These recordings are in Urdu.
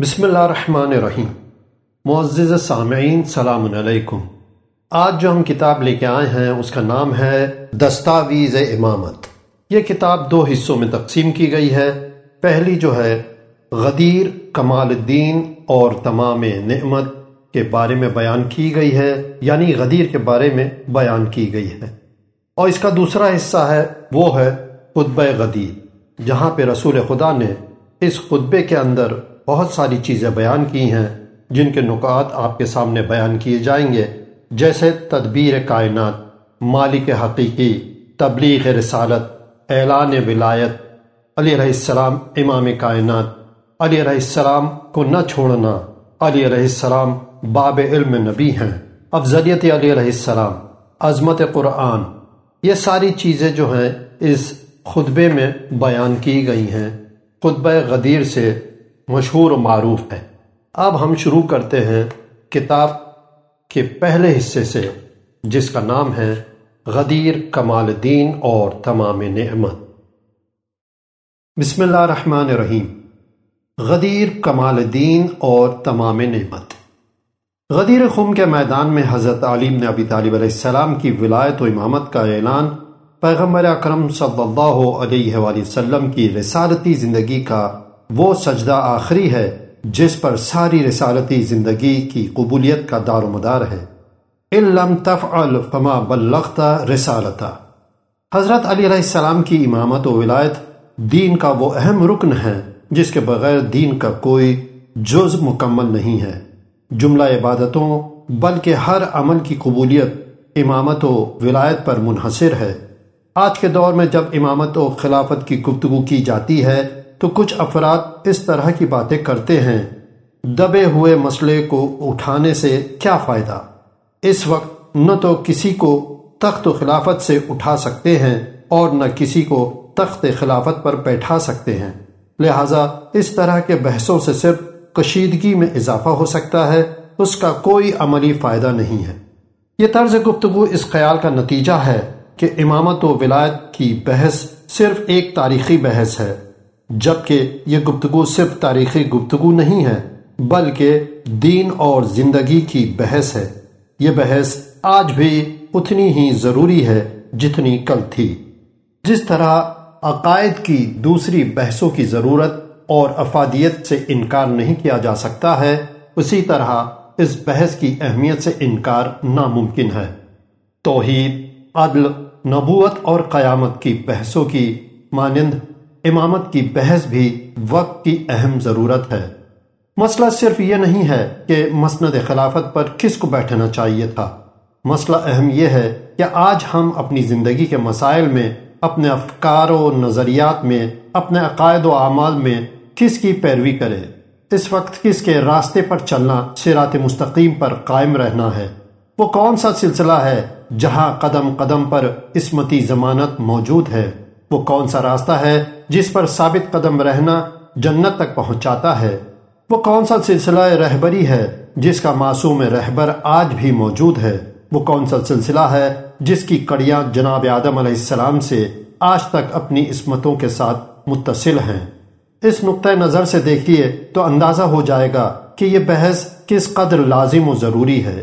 بسم اللہ الرحمن الرحیم۔ معزز سامعین، سلام علیکم۔ آج جو ہم کتاب لے کے آئے ہیں، اس کا نام ہے دستاویز امامت۔ یہ کتاب دو حصوں میں تقسیم کی گئی ہے۔ پہلی جو ہے، غدیر، کمال الدین اور تمام نعمت کے بارے میں بیان کی گئی ہے یعنی غدیر کے بارے میں بیان کی گئی ہے۔ اور اس کا دوسرا حصہ ہے، وہ ہے خطبہ غدیر، جہاں پہ رسول خدا نے اس خطبے کے اندر بہت ساری چیزیں بیان کی ہیں جن کے نکات آپ کے سامنے بیان کیے جائیں گے۔ جیسے تدبیر کائنات، مالک حقیقی، تبلیغ رسالت، اعلان ولایت۔ علی علیہ السلام امام کائنات۔ علی علیہ السلام کو نہ چھوڑنا۔ علی علیہ السلام باب علم نبی ہیں۔ افضلیت علی علیہ السلام، عظمت قرآن۔ یہ ساری چیزیں جو ہیں اس خطبے میں بیان کی گئی ہیں۔ خطبہ غدیر سے مشہور و معروف ہے۔ اب ہم شروع کرتے ہیں کتاب کے پہلے حصے سے، جس کا نام ہے غدیر کمال الدین اور تمام نعمت۔ بسم اللہ الرحمن الرحیم۔ غدیر کمال الدین اور تمام نعمت۔ غدیر خم کے میدان میں حضرت علیم نے ابی طالب علیہ السلام کی ولایت و امامت کا اعلان پیغمبر اکرم صلی اللہ علیہ وآلہ وسلم کی رسالتی زندگی کا وہ سجدہ آخری ہے جس پر ساری رسالتی زندگی کی قبولیت کا دار و مدار ہے۔ علم تفعل فما بلغتا رسالتا۔ حضرت علی علیہ السلام کی امامت و ولایت دین کا وہ اہم رکن ہے جس کے بغیر دین کا کوئی جز مکمل نہیں ہے۔ جملہ عبادتوں بلکہ ہر عمل کی قبولیت امامت و ولایت پر منحصر ہے۔ آج کے دور میں جب امامت و خلافت کی گفتگو کی جاتی ہے تو کچھ افراد اس طرح کی باتیں کرتے ہیں۔ دبے ہوئے مسئلے کو اٹھانے سے کیا فائدہ؟ اس وقت نہ تو کسی کو تخت و خلافت سے اٹھا سکتے ہیں اور نہ کسی کو تخت خلافت پر بیٹھا سکتے ہیں۔ لہٰذا اس طرح کے بحثوں سے صرف کشیدگی میں اضافہ ہو سکتا ہے، اس کا کوئی عملی فائدہ نہیں ہے۔ یہ طرز گفتگو اس خیال کا نتیجہ ہے کہ امامت و ولایت کی بحث صرف ایک تاریخی بحث ہے۔ جبکہ یہ گفتگو صرف تاریخی گفتگو نہیں ہے، بلکہ دین اور زندگی کی بحث ہے۔ یہ بحث آج بھی اتنی ہی ضروری ہے جتنی کل تھی۔ جس طرح عقائد کی دوسری بحثوں کی ضرورت اور افادیت سے انکار نہیں کیا جا سکتا ہے، اسی طرح اس بحث کی اہمیت سے انکار ناممکن ہے۔ توحید، عدل، نبوت اور قیامت کی بحثوں کی مانند امامت کی بحث بھی وقت کی اہم ضرورت ہے۔ مسئلہ صرف یہ نہیں ہے کہ مسند خلافت پر کس کو بیٹھنا چاہیے تھا۔ مسئلہ اہم یہ ہے کہ آج ہم اپنی زندگی کے مسائل میں، اپنے افکار و نظریات میں، اپنے عقائد و اعمال میں کس کی پیروی کرے اس وقت کس کے راستے پر چلنا سرات مستقیم پر قائم رہنا ہے۔ وہ کون سا سلسلہ ہے جہاں قدم قدم پر اسمتی ضمانت موجود ہے؟ وہ کون سا راستہ ہے جس پر ثابت قدم رہنا جنت تک پہنچاتا ہے؟ وہ کون سا سلسلہ رہبری ہے جس کا معصوم رہبر آج بھی موجود ہے؟ وہ کون سا سلسلہ ہے جس کی کڑیاں جناب آدم علیہ السلام سے آج تک اپنی اسمتوں کے ساتھ متصل ہیں؟ اس نقطۂ نظر سے دیکھیے تو اندازہ ہو جائے گا کہ یہ بحث کس قدر لازم و ضروری ہے۔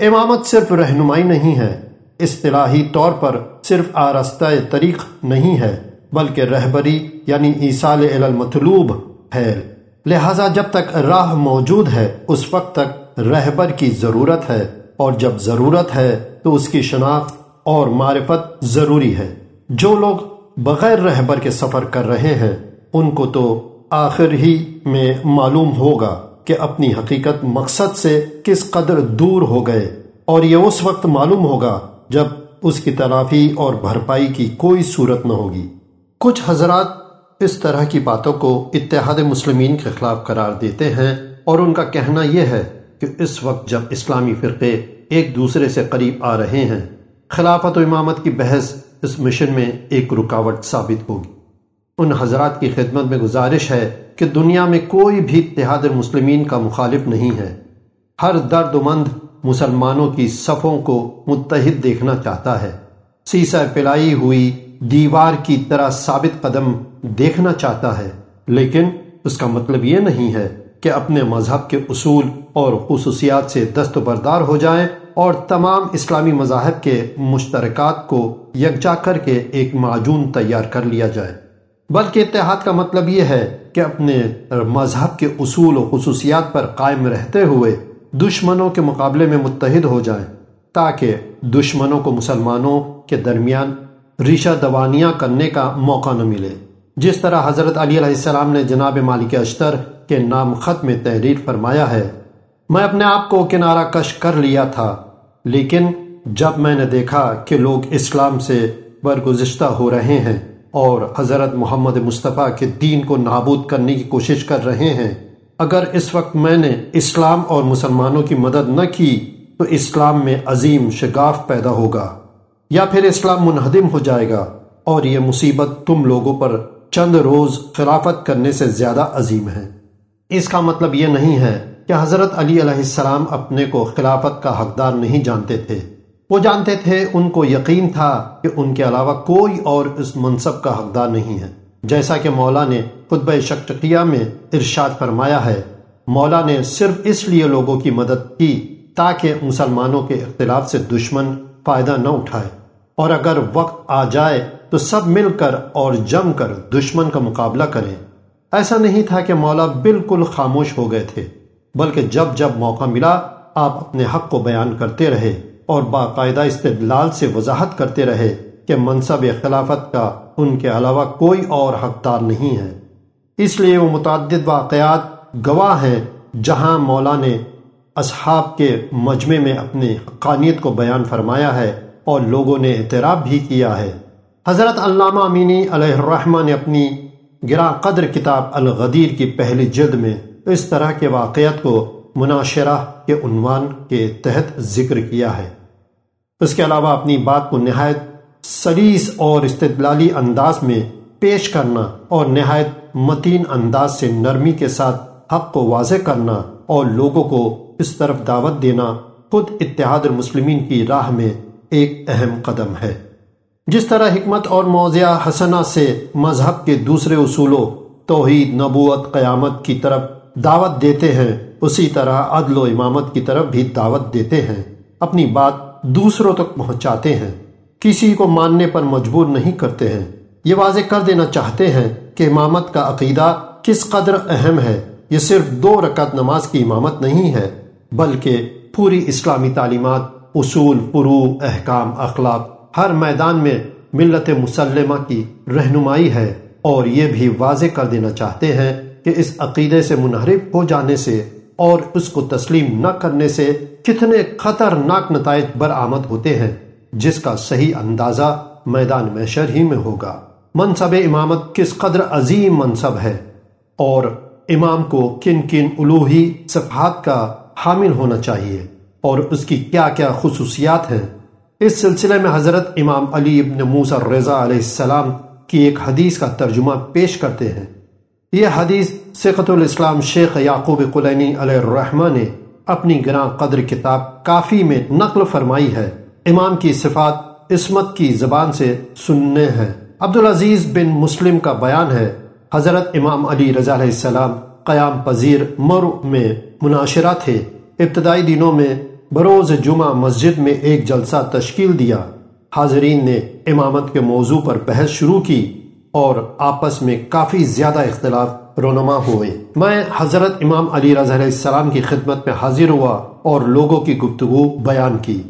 امامت صرف رہنمائی نہیں ہے اصطلاحی طور پر صرف آرستہ طریق نہیں ہے، بلکہ رہبری یعنی ایسال المطلوب ہے۔ لہذا جب تک راہ موجود ہے، اس وقت تک رہبر کی ضرورت ہے۔ اور جب ضرورت ہے، تو اس کی شناخت اور معرفت ضروری ہے۔ جو لوگ بغیر رہبر کے سفر کر رہے ہیں، ان کو تو آخر ہی میں معلوم ہوگا کہ اپنی حقیقت مقصد سے کس قدر دور ہو گئے۔ اور یہ اس وقت معلوم ہوگا جب اس کی تلافی اور بھرپائی کی کوئی صورت نہ ہوگی۔ کچھ حضرات اس طرح کی باتوں کو اتحاد مسلمین کے خلاف قرار دیتے ہیں اور ان کا کہنا یہ ہے کہ اس وقت جب اسلامی فرقے ایک دوسرے سے قریب آ رہے ہیں، خلافت و امامت کی بحث اس مشن میں ایک رکاوٹ ثابت ہوگی۔ ان حضرات کی خدمت میں گزارش ہے کہ دنیا میں کوئی بھی اتحاد المسلمین کا مخالف نہیں ہے۔ ہر درد مند مسلمانوں کی صفوں کو متحد دیکھنا چاہتا ہے۔ سیسا پلائی ہوئی دیوار کی طرح ثابت قدم دیکھنا چاہتا ہے۔ لیکن اس کا مطلب یہ نہیں ہے کہ اپنے مذہب کے اصول اور خصوصیات سے دست بردار ہو جائیں اور تمام اسلامی مذاہب کے مشترکات کو یکجا کر کے ایک معجون تیار کر لیا جائے۔ بلکہ اتحاد کا مطلب یہ ہے کہ اپنے مذہب کے اصول و خصوصیات پر قائم رہتے ہوئے دشمنوں کے مقابلے میں متحد ہو جائیں تاکہ دشمنوں کو مسلمانوں کے درمیان ریشہ دوانیاں کرنے کا موقع نہ ملے۔ جس طرح حضرت علی علیہ السلام نے جناب مالک اشتر کے نام خط میں تحریر فرمایا ہے، میں اپنے آپ کو کنارہ کش کر لیا تھا، لیکن جب میں نے دیکھا کہ لوگ اسلام سے برگزشتہ ہو رہے ہیں اور حضرت محمد مصطفیٰ کے دین کو نابود کرنے کی کوشش کر رہے ہیں اگر اس وقت میں نے اسلام اور مسلمانوں کی مدد نہ کی، تو اسلام میں عظیم شگاف پیدا ہوگا، یا پھر اسلام منہدم ہو جائے گا، اور یہ مصیبت تم لوگوں پر چند روز خلافت کرنے سے زیادہ عظیم ہے۔ اس کا مطلب یہ نہیں ہے کہ حضرت علی علیہ السلام اپنے کو خلافت کا حقدار نہیں جانتے تھے۔ وہ جانتے تھے، ان کو یقین تھا کہ ان کے علاوہ کوئی اور اس منصب کا حقدار نہیں ہے۔ جیسا کہ مولا نے خطبہ شکتقیہ میں ارشاد فرمایا ہے، مولا نے صرف اس لیے لوگوں کی مدد کی تاکہ مسلمانوں کے اختلاف سے دشمن فائدہ نہ اٹھائے۔ اور اگر وقت آ جائے تو سب مل کر اور جم کر دشمن کا مقابلہ کریں۔ ایسا نہیں تھا کہ مولا بالکل خاموش ہو گئے تھے، بلکہ جب جب موقع ملا، آپ اپنے حق کو بیان کرتے رہے اور باقاعدہ استدلال سے وضاحت کرتے رہے۔ کہ منصب خلافت کا ان کے علاوہ کوئی اور حقدار نہیں ہے۔ اس لیے وہ متعدد واقعات گواہ ہیں جہاں مولا نے اصحاب کے مجمع میں اپنی حقانیت کو بیان فرمایا ہے اور لوگوں نے اعتراف بھی کیا ہے۔ حضرت علامہ امینی علیہ الرحمہ نے اپنی گراں قدر کتاب الغدیر کی پہلی جلد میں اس طرح کے واقعات کو مناشرہ کے عنوان کے تحت ذکر کیا ہے۔ اس کے علاوہ اپنی بات کو نہایت سلیس اور استدلالی انداز میں پیش کرنا اور نہایت متین انداز سے نرمی کے ساتھ حق کو واضح کرنا اور لوگوں کو اس طرف دعوت دینا خود اتحاد المسلمین کی راہ میں ایک اہم قدم ہے۔ جس طرح حکمت اور موضع حسنہ سے مذہب کے دوسرے اصولوں توحید، نبوت، قیامت کی طرف دعوت دیتے ہیں، اسی طرح عدل و امامت کی طرف بھی دعوت دیتے ہیں، اپنی بات دوسروں تک پہنچاتے ہیں۔ کسی کو ماننے پر مجبور نہیں کرتے ہیں۔ یہ واضح کر دینا چاہتے ہیں کہ امامت کا عقیدہ کس قدر اہم ہے۔ یہ صرف دو رکعت نماز کی امامت نہیں ہے، بلکہ پوری اسلامی تعلیمات، اصول پرو احکام، اخلاق، ہر میدان میں ملت مسلمہ کی رہنمائی ہے۔ اور یہ بھی واضح کر دینا چاہتے ہیں کہ اس عقیدے سے منحرف ہو جانے سے اور اس کو تسلیم نہ کرنے سے کتنے خطرناک نتائج برآمد ہوتے ہیں۔ جس کا صحیح اندازہ میدان محشر ہی میں ہوگا۔ منصب امامت کس قدر عظیم منصب ہے اور امام کو کن کن الوحی صفحات کا حامل ہونا چاہیے اور اس کی کیا کیا خصوصیات ہیں۔ اس سلسلے میں حضرت امام علی ابن موسیٰ رضا علیہ السلام کی ایک حدیث کا ترجمہ پیش کرتے ہیں۔ یہ حدیث سقط الاسلام شیخ یعقوب قلینی علیہ الرحمہ نے اپنی گراں قدر کتاب کافی میں نقل فرمائی ہے۔ امام کی صفات عصمت کی زبان سے سننے ہیں۔ عبدالعزیز بن مسلم کا بیان ہے، حضرت امام علی رضا علیہ السلام قیام پذیر مر میں مناشرہ تھے۔ ابتدائی دنوں میں بروز جمعہ مسجد میں ایک جلسہ تشکیل دیا۔ حاضرین نے امامت کے موضوع پر بحث شروع کی اور آپس میں کافی زیادہ اختلاف رونما ہوئے۔ میں حضرت امام علی رضا علیہ السلام کی خدمت میں حاضر ہوا اور لوگوں کی گفتگو بیان کی۔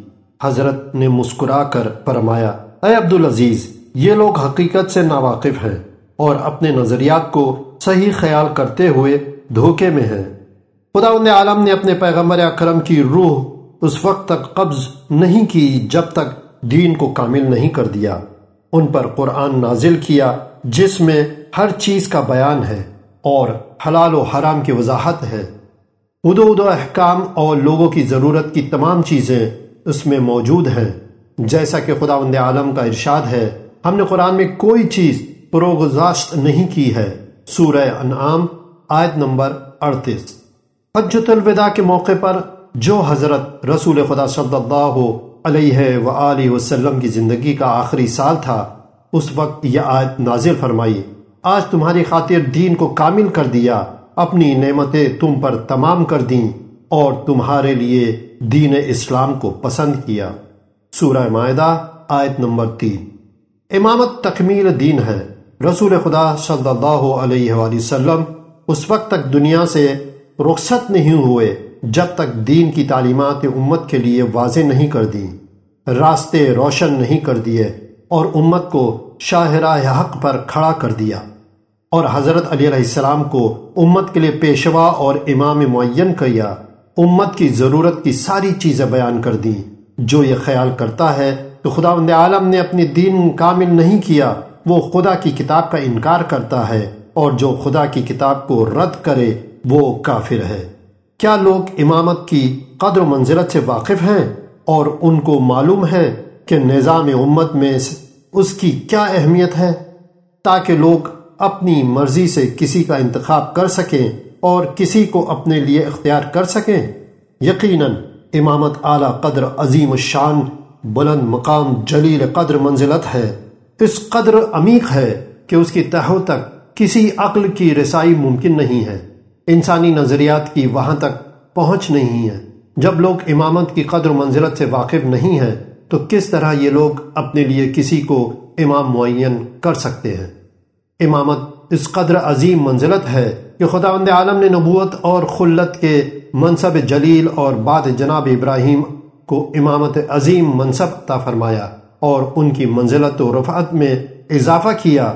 حضرت نے مسکرا کر فرمایا، اے عبدالعزیز، یہ لوگ حقیقت سے ناواقف ہیں اور اپنے نظریات کو صحیح خیال کرتے ہوئے دھوکے میں ہیں۔ خدا عالم نے اپنے پیغمبر اکرم کی روح اس وقت تک قبض نہیں کی جب تک دین کو کامل نہیں کر دیا۔ ان پر قرآن نازل کیا، جس میں ہر چیز کا بیان ہے اور حلال و حرام کی وضاحت ہے۔ ادو و احکام اور لوگوں کی ضرورت کی تمام چیزیں اس میں موجود ہیں۔ جیسا کہ خدا وند عالم کا ارشاد ہے، ہم نے قرآن میں کوئی چیز پروگزاشت نہیں کی ہے۔ سورہ انعام، آیت نمبر اڑتیس۔ حجت الوداع کے موقع پر جو حضرت رسول خدا صلی اللہ علیہ و وسلم کی زندگی کا آخری سال تھا، اس وقت یہ آیت نازل فرمائی۔ آج تمہاری خاطر دین کو کامل کر دیا، اپنی نعمتیں تم پر تمام کر دیں اور تمہارے لیے دین اسلام کو پسند کیا۔ سورہ معدہ آیت نمبر تین۔ امامت تکمیل دین ہے۔ رسول خدا صلی اللہ علیہ وآلہ وسلم اس وقت تک دنیا سے رخصت نہیں ہوئے، جب تک دین کی تعلیمات امت کے لیے واضح نہیں کر دیں راستے روشن نہیں کر دیے اور امت کو شاہراہ حق پر کھڑا کر دیا۔ اور حضرت علی علیہ السلام کو امت کے لیے پیشوا اور امام معین کیا۔ امت کی ضرورت کی ساری چیزیں بیان کر دیں۔ جو یہ خیال کرتا ہے تو خدا عالم نے اپنی دین کامل نہیں کیا، وہ خدا کی کتاب کا انکار کرتا ہے۔ اور جو خدا کی کتاب کو رد کرے، وہ کافر ہے۔ کیا لوگ امامت کی قدر و منزلت سے واقف ہیں؟ اور ان کو معلوم ہے کہ نظام امت میں اس کی کیا اہمیت ہے؟ تاکہ لوگ اپنی مرضی سے کسی کا انتخاب کر سکیں۔ اور کسی کو اپنے لیے اختیار کر سکیں۔ یقیناً امامت اعلیٰ قدر عظیم الشان بلند مقام جلیل قدر منزلت ہے۔ اس قدر عمیق ہے کہ اس کی تہوں تک کسی عقل کی رسائی ممکن نہیں ہے۔ انسانی نظریات کی وہاں تک پہنچ نہیں ہے۔ جب لوگ امامت کی قدر منزلت سے واقف نہیں ہیں، تو کس طرح یہ لوگ اپنے لیے کسی کو امام معین کر سکتے ہیں؟ امامت اس قدر عظیم منزلت ہے کہ خدا بند عالم نے نبوت اور خلت کے منصب جلیل اور بعد جناب ابراہیم کو امامت عظیم منصب عطا فرمایا اور ان کی منزلت و رفعت میں اضافہ کیا،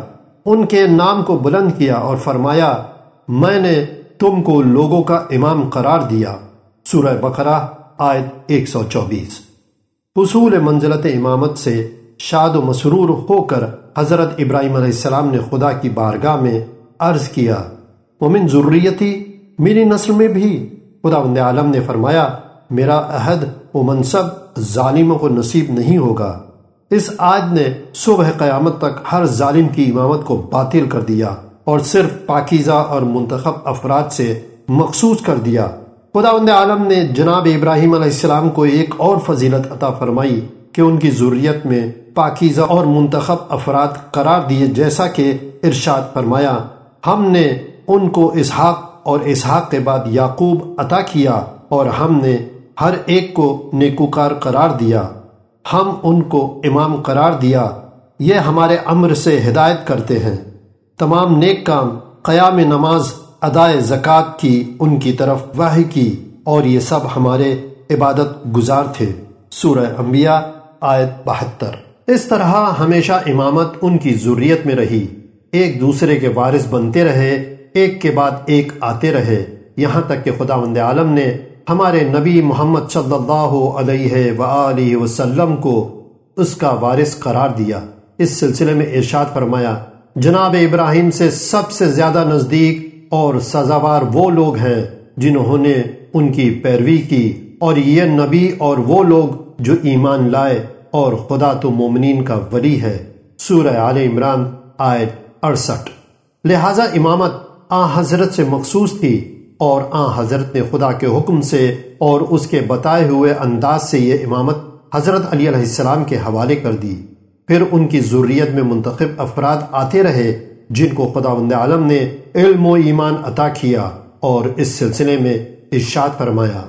ان کے نام کو بلند کیا اور فرمایا، میں نے تم کو لوگوں کا امام قرار دیا۔ سورہ بقرہ، آیت ایک سو چوبیس۔ حصول منزلت امامت سے شاد و مسرور ہو کر حضرت ابراہیم علیہ السلام نے خدا کی بارگاہ میں عرض کیا۔ ومن ضروریتی میری نسل میں بھی خدا بند عالم نے فرمایا، میرا عہد و منصب ظالموں کو نصیب نہیں ہوگا۔ اس آج نے صبح قیامت تک ہر ظالم کی امامت کو باطل کر دیا اور صرف پاکیزہ اور منتخب افراد سے مخصوص کر دیا۔ خدا عالم نے جناب ابراہیم علیہ السلام کو ایک اور فضیلت عطا فرمائی کہ ان کی ضروریت میں پاکیزہ اور منتخب افراد قرار دیے جیسا کہ ارشاد فرمایا، ہم نے ان کو اسحاق اور اسحاق کے بعد یعقوب عطا کیا اور ہم نے ہر ایک کو نیکوکار قرار دیا۔ ہم ان کو امام قرار دیا۔ یہ ہمارے امر سے ہدایت کرتے ہیں۔ تمام نیک کام، قیام نماز، ادائے زکوٰۃ کی ان کی طرف واہ کی اور یہ سب ہمارے عبادت گزار تھے۔ سورہ انبیاء، آیت بہتر۔ اس طرح ہمیشہ امامت ان کی ضروریت میں رہی۔ ایک دوسرے کے وارث بنتے رہے۔ ایک کے بعد ایک آتے رہے۔ یہاں تک کہ خدا وند عالم نے ہمارے نبی محمد صلی اللہ علیہ وآلہ وسلم کو اس کا وارث قرار دیا۔ اس سلسلے میں ارشاد فرمایا، جناب ابراہیم سے سب سے زیادہ نزدیک اور سزاوار وہ لوگ ہیں جنہوں نے ان کی پیروی کی اور یہ نبی اور وہ لوگ جو ایمان لائے اور خدا تو مومنین کا ولی ہے۔ سورہ آل عمران آیت اڑسٹھ۔ لہذا امامت آ حضرت سے مخصوص تھی اور آ حضرت نے خدا کے حکم سے اور اس کے بتائے ہوئے انداز سے یہ امامت حضرت علی علیہ السلام کے حوالے کر دی۔ پھر ان کی ضروریت میں منتخب افراد آتے رہے جن کو خدا عالم نے علم و ایمان عطا کیا اور اس سلسلے میں ارشاد فرمایا۔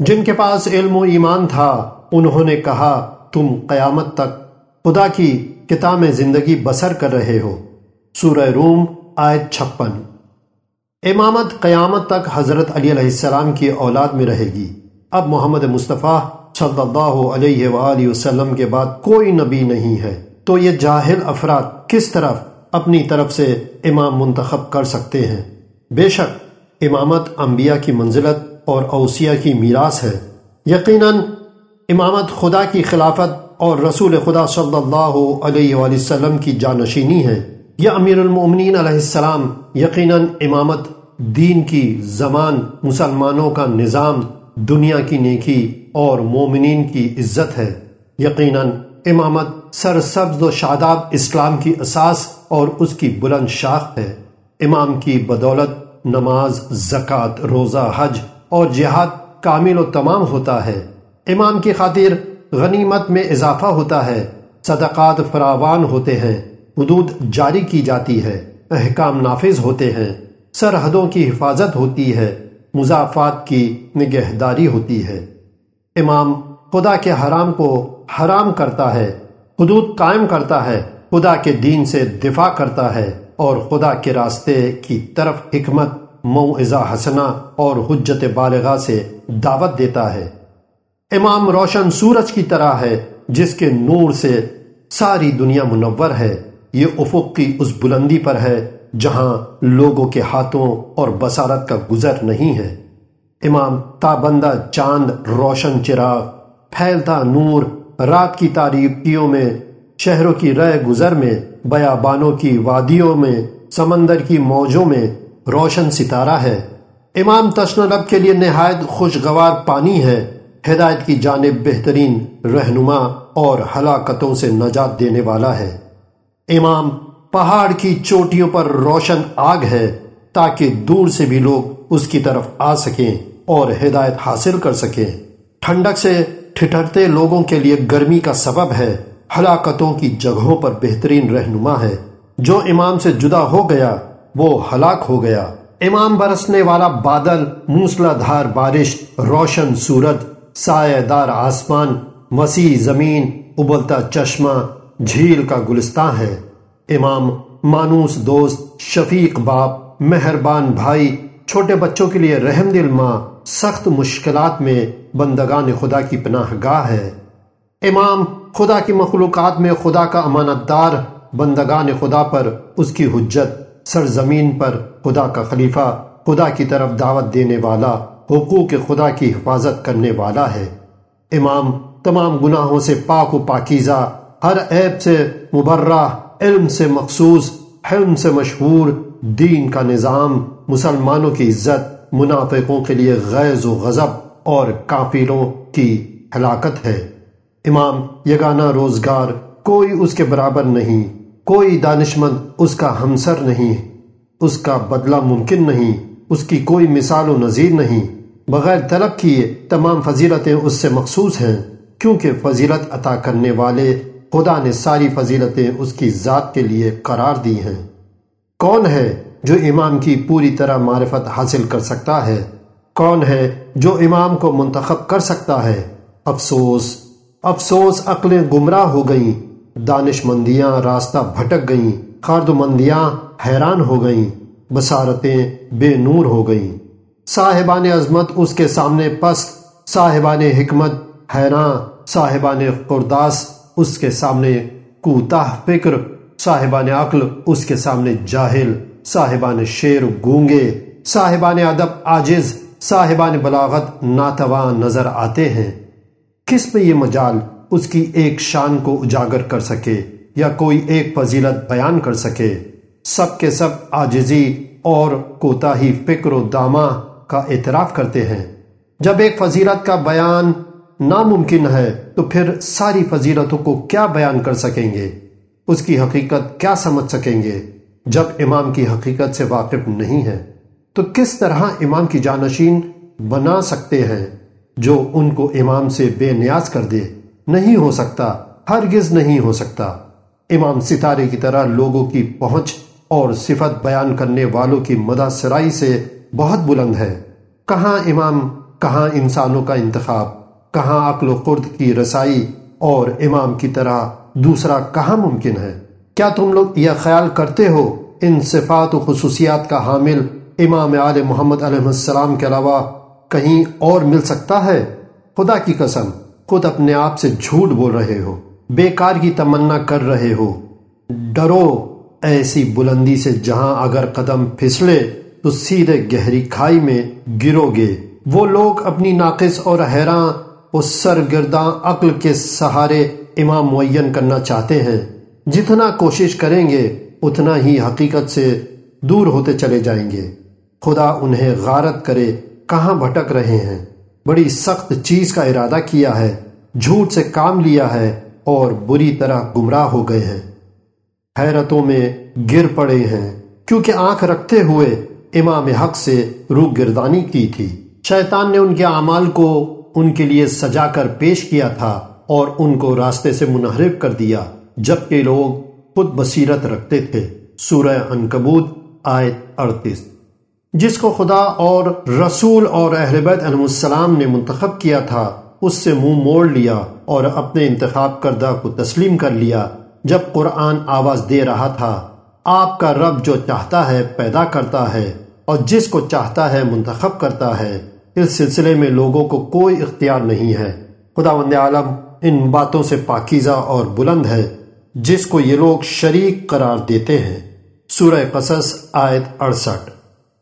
جن کے پاس علم و ایمان تھا، انہوں نے کہا، تم قیامت تک خدا کی کتاب زندگی بسر کر رہے ہو۔ سورہ روم، آیت چھپن۔ امامت قیامت تک حضرت علی علیہ السلام کی اولاد میں رہے گی۔ اب محمد مصطفیٰ صلی اللہ علیہ وآلہ وسلم کے بعد کوئی نبی نہیں ہے۔ تو یہ جاہل افراد کس طرف اپنی طرف سے امام منتخب کر سکتے ہیں؟ بے شک، امامت انبیاء کی منزلت اور اوسیہ کی میراث ہے۔ یقیناً، امامت خدا کی خلافت اور رسول خدا صلی اللہ علیہ وآلہ وسلم کی جانشینی ہے۔ یہ امیر المؤمنین علیہ السلام، یقیناً امامت دین کی زمان، مسلمانوں کا نظام دنیا کی نیکی اور مومنین کی عزت ہے۔ یقیناً امامت سر سبز و شاداب اسلام کی اساس اور اس کی بلند شاخ ہے۔ امام کی بدولت، نماز، زکوٰۃ، روزہ، حج اور جہاد کامل و تمام ہوتا ہے۔ امام کی خاطر غنیمت میں اضافہ ہوتا ہے۔ صدقات فراوان ہوتے ہیں۔ حدود جاری کی جاتی ہے۔ احکام نافذ ہوتے ہیں۔ سرحدوں کی حفاظت ہوتی ہے۔ مضافات کی نگہداری ہوتی ہے۔ امام خدا کے حرام کو حرام کرتا ہے۔ حدود قائم کرتا ہے۔ خدا کے دین سے دفاع کرتا ہے۔ اور خدا کے راستے کی طرف حکمت، موعظہ حسنا اور حجت بالغاہ سے دعوت دیتا ہے۔ امام روشن سورج کی طرح ہے، جس کے نور سے ساری دنیا منور ہے۔ یہ افق کی اس بلندی پر ہے جہاں لوگوں کے ہاتھوں اور بسارت کا گزر نہیں ہے۔ امام تابندہ چاند روشن چراغ، پھیلتا نور رات کی تاریخیوں میں، شہروں کی رہ گزر میں، بیابانوں کی وادیوں میں، سمندر کی موجوں میں روشن ستارہ ہے۔ امام تشن لب کے لیے نہایت خوشگوار پانی ہے۔ ہدایت کی جانب بہترین رہنما اور ہلاکتوں سے نجات دینے والا ہے۔ امام پہاڑ کی چوٹیوں پر روشن آگ ہے تاکہ دور سے بھی لوگ اس کی طرف آ سکیں اور ہدایت حاصل کر سکیں۔ ٹھنڈک سے ٹھٹھرتے لوگوں کے لیے گرمی کا سبب ہے۔ ہلاکتوں کی جگہوں پر بہترین رہنما ہے۔ جو امام سے جدا ہو گیا، وہ ہلاک ہو گیا۔ امام برسنے والا بادل، موسلا دھار بارش، روشن سورج، سایہ دار آسمان وسیع زمین، ابلتا چشمہ جھیل کا گلستان ہے۔ امام، مانوس دوست، شفیق باپ، مہربان بھائی، چھوٹے بچوں کے لیے رحم دل ماں، سخت مشکلات میں بندگان خدا کی پناہ گاہ ہے۔ امام، خدا کی مخلوقات میں خدا کا امانت دار، بندگان خدا پر اس کی حجت، سرزمین پر خدا کا خلیفہ، خدا کی طرف دعوت دینے والا، حقوق خدا کی حفاظت کرنے والا ہے۔ امام، تمام گناہوں سے پاک و پاکیزہ ہر عیب سے مبرہ، علم سے مخصوص، حلم سے مشہور دین کا نظام مسلمانوں کی عزت، منافقوں کے لیے غیظ و غضب اور کافروں کی ہلاکت ہے۔ امام، یگانہ روزگار، کوئی اس کے برابر نہیں، کوئی دانشمند اس کا ہمسر نہیں، اس کا بدلہ ممکن نہیں، اس کی کوئی مثال و نظیر نہیں۔ بغیر طلب کیے تمام فضیلتیں اس سے مخصوص ہیں، کیونکہ فضیلت عطا کرنے والے خدا نے ساری فضیلتیں اس کی ذات کے لیے قرار دی ہیں۔ کون ہے جو امام کی پوری طرح معرفت حاصل کر سکتا ہے؟ کون ہے جو امام کو منتخب کر سکتا ہے؟ افسوس افسوس عقلیں گمراہ ہو گئیں دانش مندیاں راستہ بھٹک گئیں خارد مندیاں حیران ہو گئیں، بصارتیں بے نور ہو گئیں۔ صاحبان عظمت اس کے سامنے پست، صاحبان حکمت حیران، صاحبان قرداس اس کے سامنے کوتاہ فکر، صاحبان عقل اس کے سامنے جاہل، صاحبان شیر گونگے، صاحبان ادب عاجز، صاحبان بلاغت ناتواں نظر آتے ہیں۔ کس میں یہ مجال اس کی ایک شان کو اجاگر کر سکے یا کوئی ایک فضیلت بیان کر سکے؟ سب کے سب آجزی اور کوتاہی فکر و دامہ کا اعتراف کرتے ہیں۔ جب ایک فضیلت کا بیان ناممکن ہے تو پھر ساری فضیلتوں کو کیا بیان کر سکیں گے؟ اس کی حقیقت کیا سمجھ سکیں گے؟ جب امام کی حقیقت سے واقف نہیں ہے، تو کس طرح امام کی جانشین بنا سکتے ہیں جو ان کو امام سے بے نیاز کر دے؟ نہیں ہو سکتا، ہرگز نہیں ہو سکتا۔ امام ستارے کی طرح لوگوں کی پہنچ اور صفت بیان کرنے والوں کی مدہ سرائی سے بہت بلند ہے۔ کہاں امام، کہاں انسانوں کا انتخاب؟ کہاں عقل و قرد کی رسائی اور امام کی طرح دوسرا کہاں ممکن ہے؟ کیا تم لوگ یہ خیال کرتے ہو ان صفات و خصوصیات کا حامل امام آل محمد علیہ السلام کے علاوہ کہیں اور مل سکتا ہے؟ خدا کی قسم، خود اپنے آپ سے جھوٹ بول رہے ہو، بیکار کی تمنا کر رہے ہو۔ ڈرو، ایسی بلندی سے جہاں اگر قدم پھسلے تو سیدھے گہری کھائی میں گرو گے وہ لوگ اپنی ناقص اور حیران اس سرگرداں عقل کے سہارے امام معین کرنا چاہتے ہیں۔ جتنا کوشش کریں گے، اتنا ہی حقیقت سے دور ہوتے چلے جائیں گے۔ خدا انہیں غارت کرے، کہاں بھٹک رہے ہیں؟ بڑی سخت چیز کا ارادہ کیا ہے، جھوٹ سے کام لیا ہے اور بری طرح گمراہ ہو گئے ہیں۔ حیرتوں میں گر پڑے ہیں۔ کیونکہ آنکھ رکھتے ہوئے امام حق سے روح گردانی کی تھی۔ شیطان نے ان کے اعمال کو ان کے لیے سجا کر پیش کیا تھا اور ان کو راستے سے منحرف کر دیا، جبکہ لوگ خود بصیرت رکھتے تھے۔ سورہ انکبوت آیت اڑتیس۔ جس کو خدا اور رسول اور اہل بیت علیہ السلام نے منتخب کیا تھا، اس سے منہ موڑ لیا اور اپنے انتخاب کردہ کو تسلیم کر لیا۔ جب قرآن آواز دے رہا تھا، آپ کا رب جو چاہتا ہے پیدا کرتا ہے اور جس کو چاہتا ہے منتخب کرتا ہے۔ اس سلسلے میں لوگوں کو کوئی اختیار نہیں ہے۔ خدا وند عالم ان باتوں سے پاکیزہ اور بلند ہے، جس کو یہ لوگ شریک قرار دیتے ہیں۔ سورہ قصص آیت اڑسٹھ۔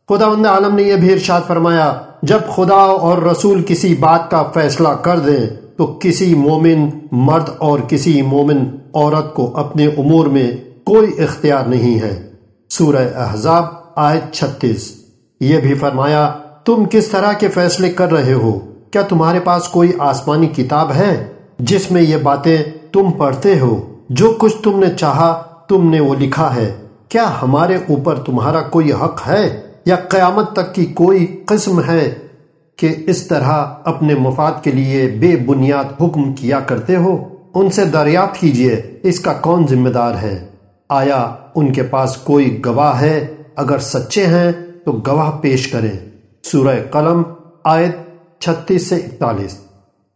خدا وند عالم نے یہ بھی ارشاد فرمایا، جب خدا اور رسول کسی بات کا فیصلہ کر دیں، تو کسی مومن مرد اور کسی مومن عورت کو اپنے امور میں کوئی اختیار نہیں ہے۔ سورہ احزاب آیت چھتیس۔ یہ بھی فرمایا تم کس طرح کے فیصلے کر رہے ہو؟ کیا تمہارے پاس کوئی آسمانی کتاب ہے جس میں یہ باتیں تم پڑھتے ہو؟ جو کچھ تم نے چاہا تم نے وہ لکھا ہے۔ کیا ہمارے اوپر تمہارا کوئی حق ہے؟ یا قیامت تک کی کوئی قسم ہے کہ اس طرح اپنے مفاد کے لیے بے بنیاد حکم کیا کرتے ہو؟ ان سے دریافت کیجیے، اس کا کون ذمہ دار ہے؟ آیا ان کے پاس کوئی گواہ ہے؟ اگر سچے ہیں تو گواہ پیش کریں۔ سورہ قلم، آیت چھتیس سے اکتالیس۔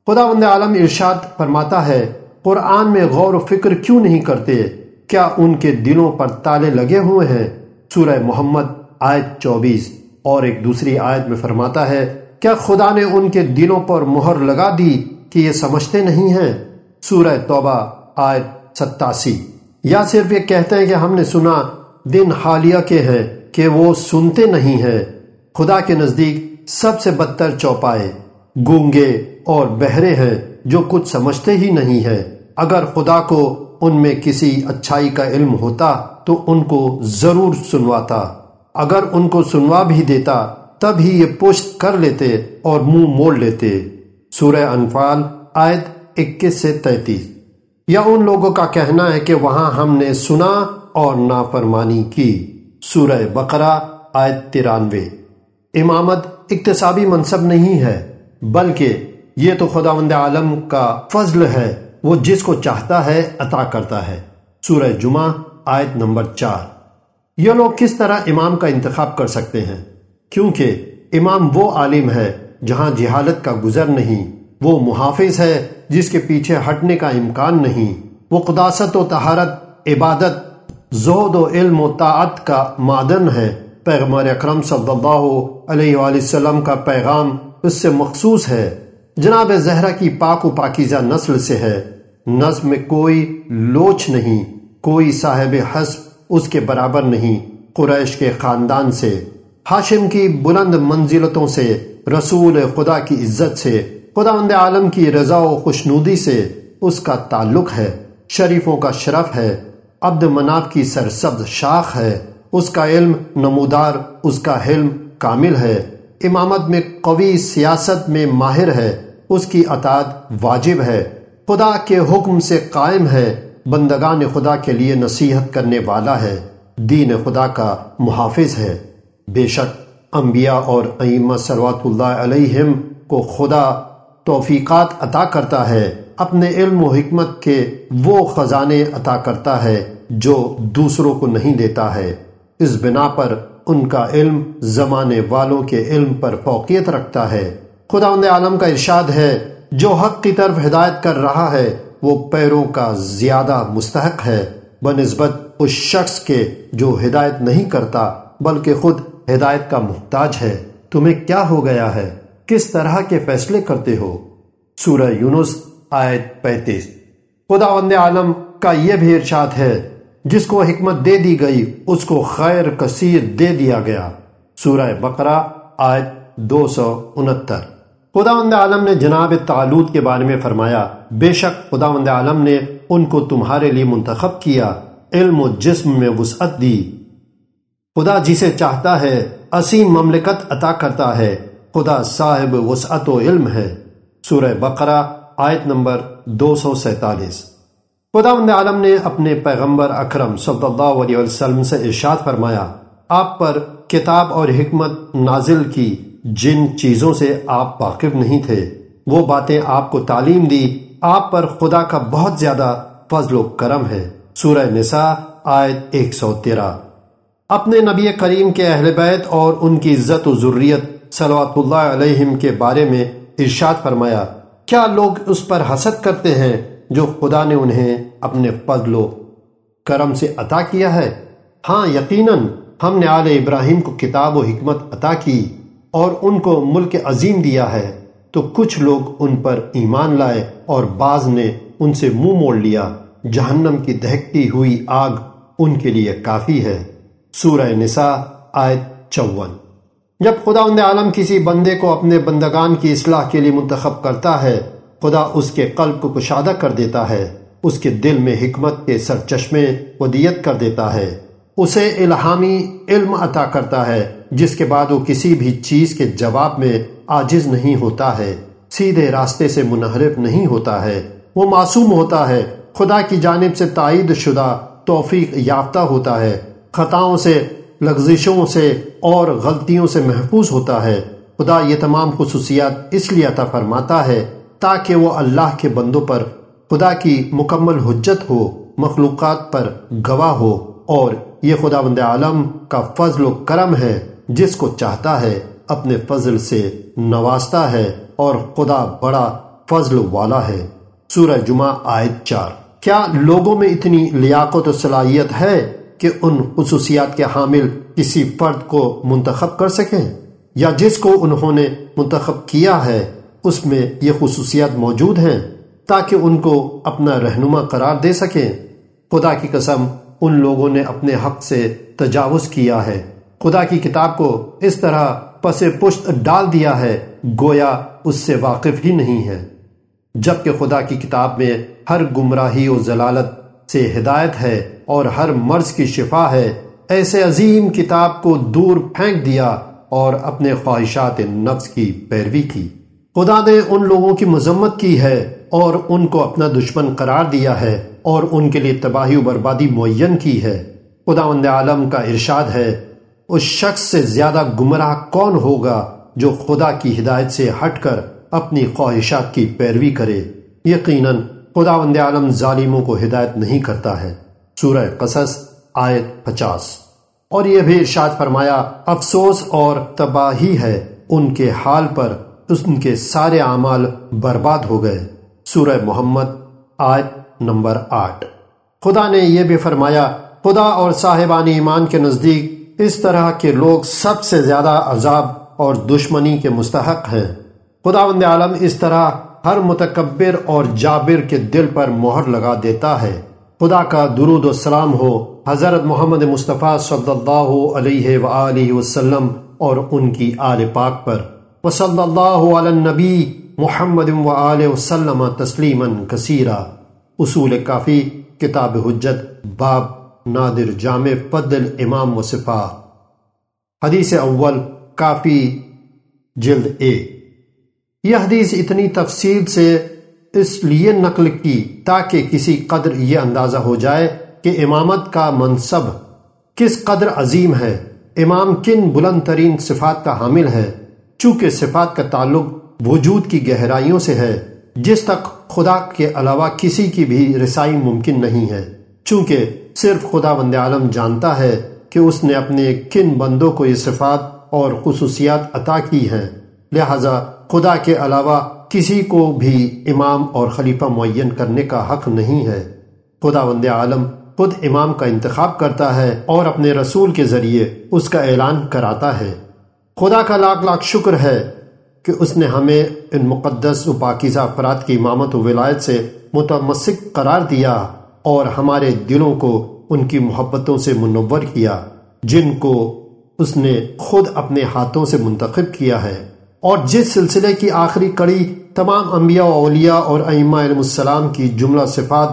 خدا وند عالم ارشاد فرماتا ہے، قرآن میں غور و فکر کیوں نہیں کرتے؟ کیا ان کے دلوں پر تالے لگے ہوئے ہیں؟ سورہ محمد، آیت چوبیس۔ اور ایک دوسری آیت میں فرماتا ہے، کیا خدا نے ان کے دلوں پر مہر لگا دی کہ یہ سمجھتے نہیں ہیں؟ سورہ توبہ، آیت ستاسی۔ یا صرف یہ کہتے ہیں کہ ہم نے سنا، دن حالیہ کے ہیں کہ وہ سنتے نہیں ہیں۔ خدا کے نزدیک سب سے بدتر چوپائے، گونگے اور بہرے ہیں جو کچھ سمجھتے ہی نہیں ہیں۔ اگر خدا کو ان میں کسی اچھائی کا علم ہوتا تو ان کو ضرور سنواتا۔ اگر ان کو سنوا بھی دیتا تب ہی یہ پشت کر لیتے اور منہ موڑ لیتے۔ سورہ انفال، آیت اکیس سے تینتیس۔ یا ان لوگوں کا کہنا ہے کہ وہاں ہم نے سنا اور نافرمانی کی۔ سورہ بقرہ، آیت ترانوے۔ امامت اقتصابی منصب نہیں ہے، بلکہ یہ تو خدا وند عالم کا فضل ہے، وہ جس کو چاہتا ہے عطا کرتا ہے۔ سورہ جمعہ، آیت نمبر چار۔ یہ لوگ کس طرح امام کا انتخاب کر سکتے ہیں؟ کیونکہ امام وہ عالم ہے جہاں جہالت کا گزر نہیں، وہ محافظ ہے جس کے پیچھے ہٹنے کا امکان نہیں۔ وہ قداست و تہارت عبادت، زہد و علم و طاعت کا معدن ہے۔ پیغمبر اکرم صلی اللہ علیہ وآلہ وسلم کا پیغام اس سے مخصوص ہے۔ جناب زہرہ کی پاک و پاکیزہ نسل سے ہے۔ نظم میں کوئی لوچ نہیں، کوئی صاحب حسب اس کے برابر نہیں، قریش کے خاندان سے۔ ہاشم کی بلند منزلتوں سے، رسول خدا کی عزت سے خدا مند عالم کی رضا و خوشنودی سے اس کا تعلق ہے۔ شریفوں کا شرف ہے۔ عبد مناف کی سرسبز شاخ ہے۔ اس کا علم نمودار، اس کا حلم کامل ہے۔ امامت میں قوی سیاست میں ماہر ہے۔ اس کی اطاعت واجب ہے۔ خدا کے حکم سے قائم ہے۔ بندگان خدا کے لیے نصیحت کرنے والا ہے۔ دین خدا کا محافظ ہے۔ بے شک انبیاء اور ائمہ صلوات اللہ علیہم کو خدا توفیقات عطا کرتا ہے۔ اپنے علم و حکمت کے وہ خزانے عطا کرتا ہے جو دوسروں کو نہیں دیتا ہے۔ اس بنا پر ان کا علم زمانے والوں کے علم پر فوقیت رکھتا ہے۔ خدا عالم کا ارشاد ہے، جو حق کی طرف ہدایت کر رہا ہے، وہ پیروں کا زیادہ مستحق ہے۔ بنسبت اس شخص کے جو ہدایت نہیں کرتا، بلکہ خود ہدایت کا محتاج ہے۔ تمہیں کیا ہو گیا ہے؟ کس طرح کے فیصلے کرتے ہو؟ سورہ یونس، آیت پینتیس۔ خدا عالم کا یہ بھی ارشاد ہے جس کو حکمت دے دی گئی، اس کو خیر کثیر دے دیا گیا۔ سورہ بقرہ، آیت دو سو انہتر۔ خدا وند عالم نے جناب تعلود کے بارے میں فرمایا، بے شک خدا وند عالم نے ان کو تمہارے لیے منتخب کیا، علم و جسم میں وسعت دی۔ خدا جسے چاہتا ہے اسیم مملکت عطا کرتا ہے۔ خدا صاحب وسعت و علم ہے۔ سورہ بقرہ، آیت نمبر دو سو سینتالیس۔ خدا عالم نے اپنے پیغمبر اکرم صلی اللہ علیہ وسلم سے ارشاد فرمایا، آپ پر کتاب اور حکمت نازل کی جن چیزوں سے آپ واقف نہیں تھے، وہ باتیں آپ کو تعلیم دی، آپ پر خدا کا بہت زیادہ فضل و کرم ہے۔ سورہ نساء، آیت ایک سو تیرہ۔ اپنے نبی کریم کے اہل بیت اور ان کی عزت و ضروریت صلوات اللہ علیہم کے بارے میں ارشاد فرمایا، کیا لوگ اس پر حسد کرتے ہیں؟ جو خدا نے انہیں اپنے فضل و کرم سے عطا کیا ہے۔ ہاں یقیناً ہم نے آل ابراہیم کو کتاب و حکمت عطا کی اور ان کو ملک عظیم دیا ہے۔ تو کچھ لوگ ان پر ایمان لائے اور بعض نے ان سے منہ مو موڑ لیا۔ جہنم کی دہکتی ہوئی آگ ان کے لیے کافی ہے۔ سورہ نساء، آیت چون۔ جب خدا عالم کسی بندے کو اپنے بندگان کی اصلاح کے لیے منتخب کرتا ہے خدا اس کے قلب کو کشادہ کر دیتا ہے، اس کے دل میں حکمت کے سر چشمے ودیت کر دیتا ہے۔ اسے الہامی علم عطا کرتا ہے، جس کے بعد وہ کسی بھی چیز کے جواب میں آجز نہیں ہوتا ہے۔ سیدھے راستے سے منحرف نہیں ہوتا ہے۔ وہ معصوم ہوتا ہے۔ خدا کی جانب سے تائید شدہ توفیق یافتہ ہوتا ہے۔ خطاؤں سے، لغزشوں سے اور غلطیوں سے محفوظ ہوتا ہے۔ خدا یہ تمام خصوصیات اس لیے عطا فرماتا ہے تاکہ وہ اللہ کے بندوں پر، خدا کی مکمل حجت ہو، مخلوقات پر گواہ ہو، اور یہ خدا بند عالم کا فضل و کرم ہے، جس کو چاہتا ہے اپنے فضل سے نوازتا ہے، اور خدا بڑا فضل والا ہے۔ سورہ جمعہ آیت چار۔ کیا لوگوں میں اتنی لیاقت و صلاحیت ہے کہ ان خصوصیات کے حامل کسی فرد کو منتخب کر سکیں؟ یا جس کو انہوں نے منتخب کیا ہے اس میں یہ خصوصیات موجود ہیں تاکہ ان کو اپنا رہنما قرار دے سکیں۔ خدا کی قسم، ان لوگوں نے اپنے حق سے تجاوز کیا ہے۔ خدا کی کتاب کو اس طرح پس پشت ڈال دیا ہے، گویا اس سے واقف ہی نہیں ہے۔ جبکہ خدا کی کتاب میں ہر گمراہی و ضلالت سے ہدایت ہے اور ہر مرض کی شفا ہے، ایسے عظیم کتاب کو دور پھینک دیا اور اپنے خواہشات نفس کی پیروی کی۔ خدا نے ان لوگوں کی مذمت کی ہے اور ان کو اپنا دشمن قرار دیا ہے اور ان کے لیے تباہی و بربادی معین کی ہے۔ خدا مند عالم کا ارشاد ہے، اس شخص سے زیادہ گمراہ کون ہوگا جو خدا کی ہدایت سے ہٹ کر اپنی خواہشات کی پیروی کرے؟ یقیناً خدا وند عالم ظالموں کو ہدایت نہیں کرتا ہے۔ سورہ قصص، آیت پچاس۔ اور یہ بھی ارشاد فرمایا، افسوس اور تباہی ہے ان کے حال پر ان کے سارے اعمال برباد ہو گئے۔ سورہ محمد، آیت نمبر آٹھ۔ خدا نے یہ بھی فرمایا، خدا اور صاحبان ایمان کے نزدیک اس طرح کے لوگ سب سے زیادہ عذاب اور دشمنی کے مستحق ہیں۔ خداوند عالم اس طرح ہر متکبر اور جابر کے دل پر مہر لگا دیتا ہے۔ خدا کا درود و سلام ہو حضرت محمد مصطفیٰ صلی اللہ علیہ وآلہ وسلم اور ان کی آل پاک پر۔ وصلی اللہ علی النبی محمد وآلہ وسلم تسلیما کثیرا۔ اصول کافی، کتاب حجت، باب نادر جامع فضل امام و صفا۔ حدیث اول، کافی، جلد اے۔ یہ حدیث اتنی تفصیل سے اس لیے نقل کی تاکہ کسی قدر یہ اندازہ ہو جائے کہ امامت کا منصب کس قدر عظیم ہے، امام کن بلند ترین صفات کا حامل ہے۔ چونکہ صفات کا تعلق وجود کی گہرائیوں سے ہے، جس تک خدا کے علاوہ کسی کی بھی رسائی ممکن نہیں ہے۔ چونکہ صرف خدا بند عالم جانتا ہے کہ اس نے اپنے کن بندوں کو یہ صفات اور خصوصیات عطا کی ہیں۔ لہذا خدا کے علاوہ کسی کو بھی امام اور خلیفہ معین کرنے کا حق نہیں ہے۔ خدا بند عالم خود امام کا انتخاب کرتا ہے اور اپنے رسول کے ذریعے اس کا اعلان کراتا ہے۔ خدا کا لاکھ لاکھ شکر ہے کہ اس نے ہمیں ان مقدس و پاکیزہ افراد کی امامت و ولایت سے متمسک قرار دیا اور ہمارے دلوں کو ان کی محبتوں سے منور کیا، جن کو اس نے خود اپنے ہاتھوں سے منتخب کیا ہے۔ اور جس سلسلے کی آخری کڑی تمام انبیاء و اولیاء اور ائمہ علیہ السلام کی جملہ صفات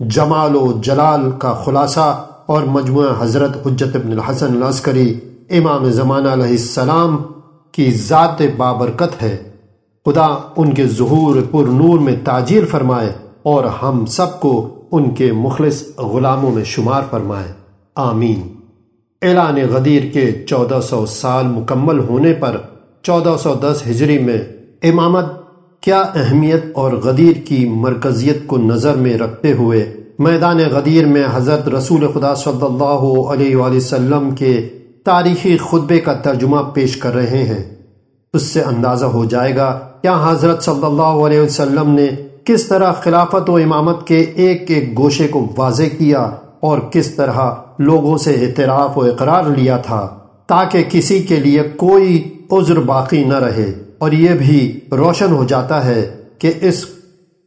جمال و جلال کا خلاصہ اور مجموعہ حضرت حجت ابن الحسن العسکری امام زمانہ علیہ السلام کی ذات بابرکت ہے۔ خدا ان کے ظہور پر نور میں تاجیر فرمائے اور ہم سب کو ان کے مخلص غلاموں میں شمار فرمائے۔ آمین۔ اعلان غدیر کے چودہ سو سال مکمل ہونے پر چودہ سو دس ہجری میں امامت کیا اہمیت اور غدیر کی مرکزیت کو نظر میں رکھتے ہوئے میدان غدیر میں حضرت رسول خدا صلی اللہ علیہ وآلہ وسلم کے تاریخی خطبے کا ترجمہ پیش کر رہے ہیں۔ اس سے اندازہ ہو جائے گا کیا حضرت صلی اللہ علیہ وسلم نے کس طرح خلافت و امامت کے ایک ایک گوشے کو واضح کیا اور کس طرح لوگوں سے اعتراف و اقرار لیا تھا تاکہ کسی کے لیے کوئی عذر باقی نہ رہے۔ اور یہ بھی روشن ہو جاتا ہے کہ اس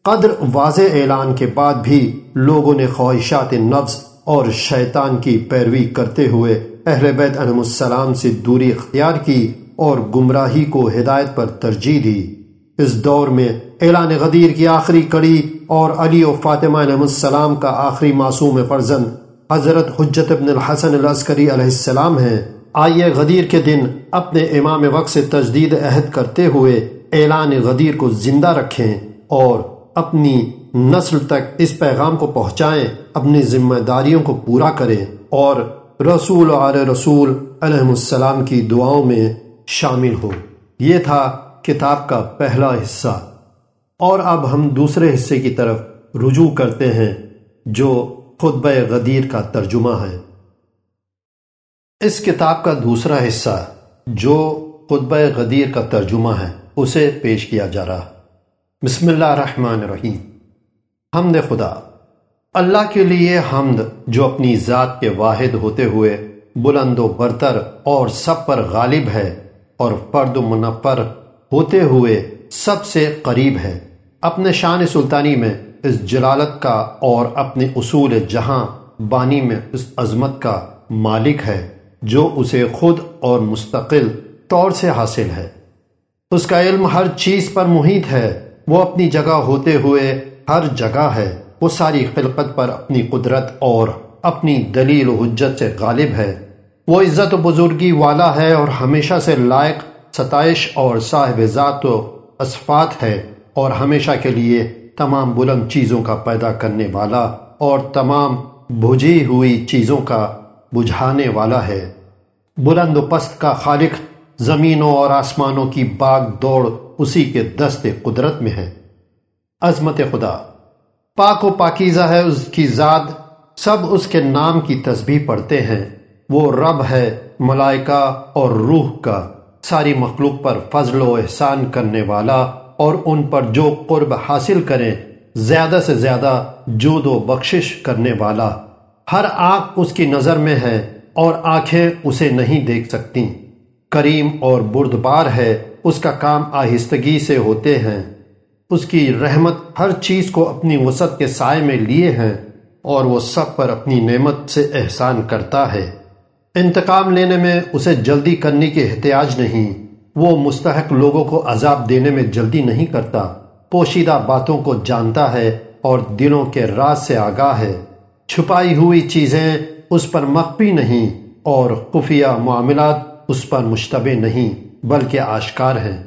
قدر واضح اعلان کے بعد بھی لوگوں نے خواہشات نفس اور شیطان کی پیروی کرتے ہوئے اہل بیت علیہ السلام سے دوری اختیار کی اور گمراہی کو ہدایت پر ترجیح دی۔ اس دور میں اعلان غدیر کی آخری کڑی اور علی و فاطمہ علیہ السلام کا آخری معصوم فرزن حضرت حجت ابن الحسن العسکری علیہ السلام ہیں۔ آئیے غدیر کے دن اپنے امام وقت سے تجدید عہد کرتے ہوئے اعلان غدیر کو زندہ رکھیں اور اپنی نسل تک اس پیغام کو پہنچائیں، اپنی ذمہ داریوں کو پورا کریں اور رسول علیہ رسول علیہ السلام کی دعاؤں میں شامل ہو یہ تھا کتاب کا پہلا حصہ۔ اور اب ہم دوسرے حصے کی طرف رجوع کرتے ہیں، جو خطبہ غدیر کا ترجمہ ہے۔ اس کتاب کا دوسرا حصہ، جو خطبہ غدیر کا ترجمہ ہے، اسے پیش کیا جا رہا۔ بسم اللہ الرحمن الرحیم۔ حمد خدا اللہ کے لیے حمد جو اپنی ذات کے واحد ہوتے ہوئے بلند و برتر اور سب پر غالب ہے اور فرد و منفر ہوتے ہوئے سب سے قریب ہے۔ اپنے شان سلطانی میں اس جلالت کا اور اپنے اصول جہاں بانی میں اس عظمت کا مالک ہے جو اسے خود اور مستقل طور سے حاصل ہے۔ اس کا علم ہر چیز پر محیط ہے، وہ اپنی جگہ ہوتے ہوئے ہر جگہ ہے۔ وہ ساری خلقت پر اپنی قدرت اور اپنی دلیل و حجت سے غالب ہے۔ وہ عزت و بزرگی والا ہے اور ہمیشہ سے لائق ستائش اور صاحب ذات و اسفات ہے اور ہمیشہ کے لیے تمام بلند چیزوں کا پیدا کرنے والا اور تمام بھجی ہوئی چیزوں کا بجھانے والا ہے۔ بلند و پست کا خالق زمینوں اور آسمانوں کی باغ دوڑ اسی کے دست قدرت میں ہے۔ عظمت خدا پاک و پاکیزہ ہے اس کی ذات، سب اس کے نام کی تسبیح پڑھتے ہیں۔ وہ رب ہے، ملائکہ اور روح کا۔ ساری مخلوق پر فضل و احسان کرنے والا اور ان پر جو قرب حاصل کریں، زیادہ سے زیادہ جود و بخشش کرنے والا۔ ہر آنکھ اس کی نظر میں ہے اور آنکھیں اسے نہیں دیکھ سکتی کریم اور بردبار ہے، اس کا کام آہستگی سے ہوتے ہیں۔ اس کی رحمت ہر چیز کو اپنی وسعت کے سائے میں لیے ہیں اور وہ سب پر اپنی نعمت سے احسان کرتا ہے۔ انتقام لینے میں اسے جلدی کرنے کی احتیاج نہیں۔ وہ مستحق لوگوں کو عذاب دینے میں جلدی نہیں کرتا۔ پوشیدہ باتوں کو جانتا ہے اور دلوں کے راز سے آگاہ ہے۔ چھپائی ہوئی چیزیں اس پر مخفی نہیں اور خفیہ معاملات اس پر مشتبہ نہیں، بلکہ آشکار ہیں۔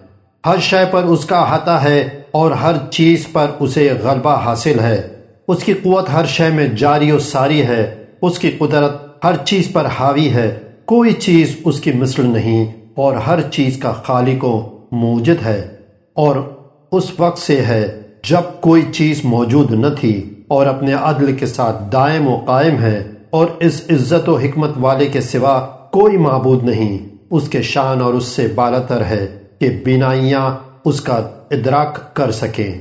ہر شے پر اس کا احاطہ ہے اور ہر چیز پر اسے غلبہ حاصل ہے۔ اس کی قوت ہر شے میں جاری و ساری ہے۔ اس کی قدرت ہر چیز پر حاوی ہے۔ کوئی چیز اس کی مثل نہیں اور ہر چیز کا خالق و موجد ہے۔ اور اس وقت سے ہے جب کوئی چیز موجود نہ تھی اور اپنے عدل کے ساتھ دائم و قائم ہے اور اس عزت و حکمت والے کے سوا کوئی معبود نہیں۔ اس کے شان اور اس سے بالتر ہے کہ بینائیاں اس کا ادراک کر سکیں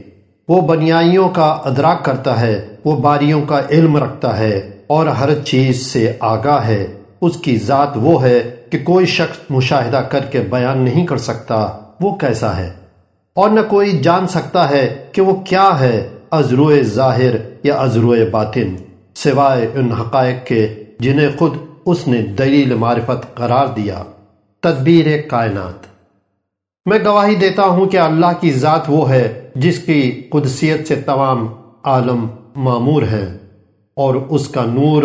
وہ بنیائیوں کا ادراک کرتا ہے، وہ باریوں کا علم رکھتا ہے اور ہر چیز سے آگاہ ہے۔ اس کی ذات وہ ہے کہ کوئی شخص مشاہدہ کر کے بیان نہیں کر سکتا، وہ کیسا ہے؟ اور نہ کوئی جان سکتا ہے کہ وہ کیا ہے ازروع ظاہر یا ازروع باطن، سوائے ان حقائق کے جنہیں خود اس نے دلیل معرفت قرار دیا۔ تدبیر کائنات۔ میں گواہی دیتا ہوں کہ اللہ کی ذات وہ ہے جس کی قدسیت سے تمام عالم معمور ہیں اور اس کا نور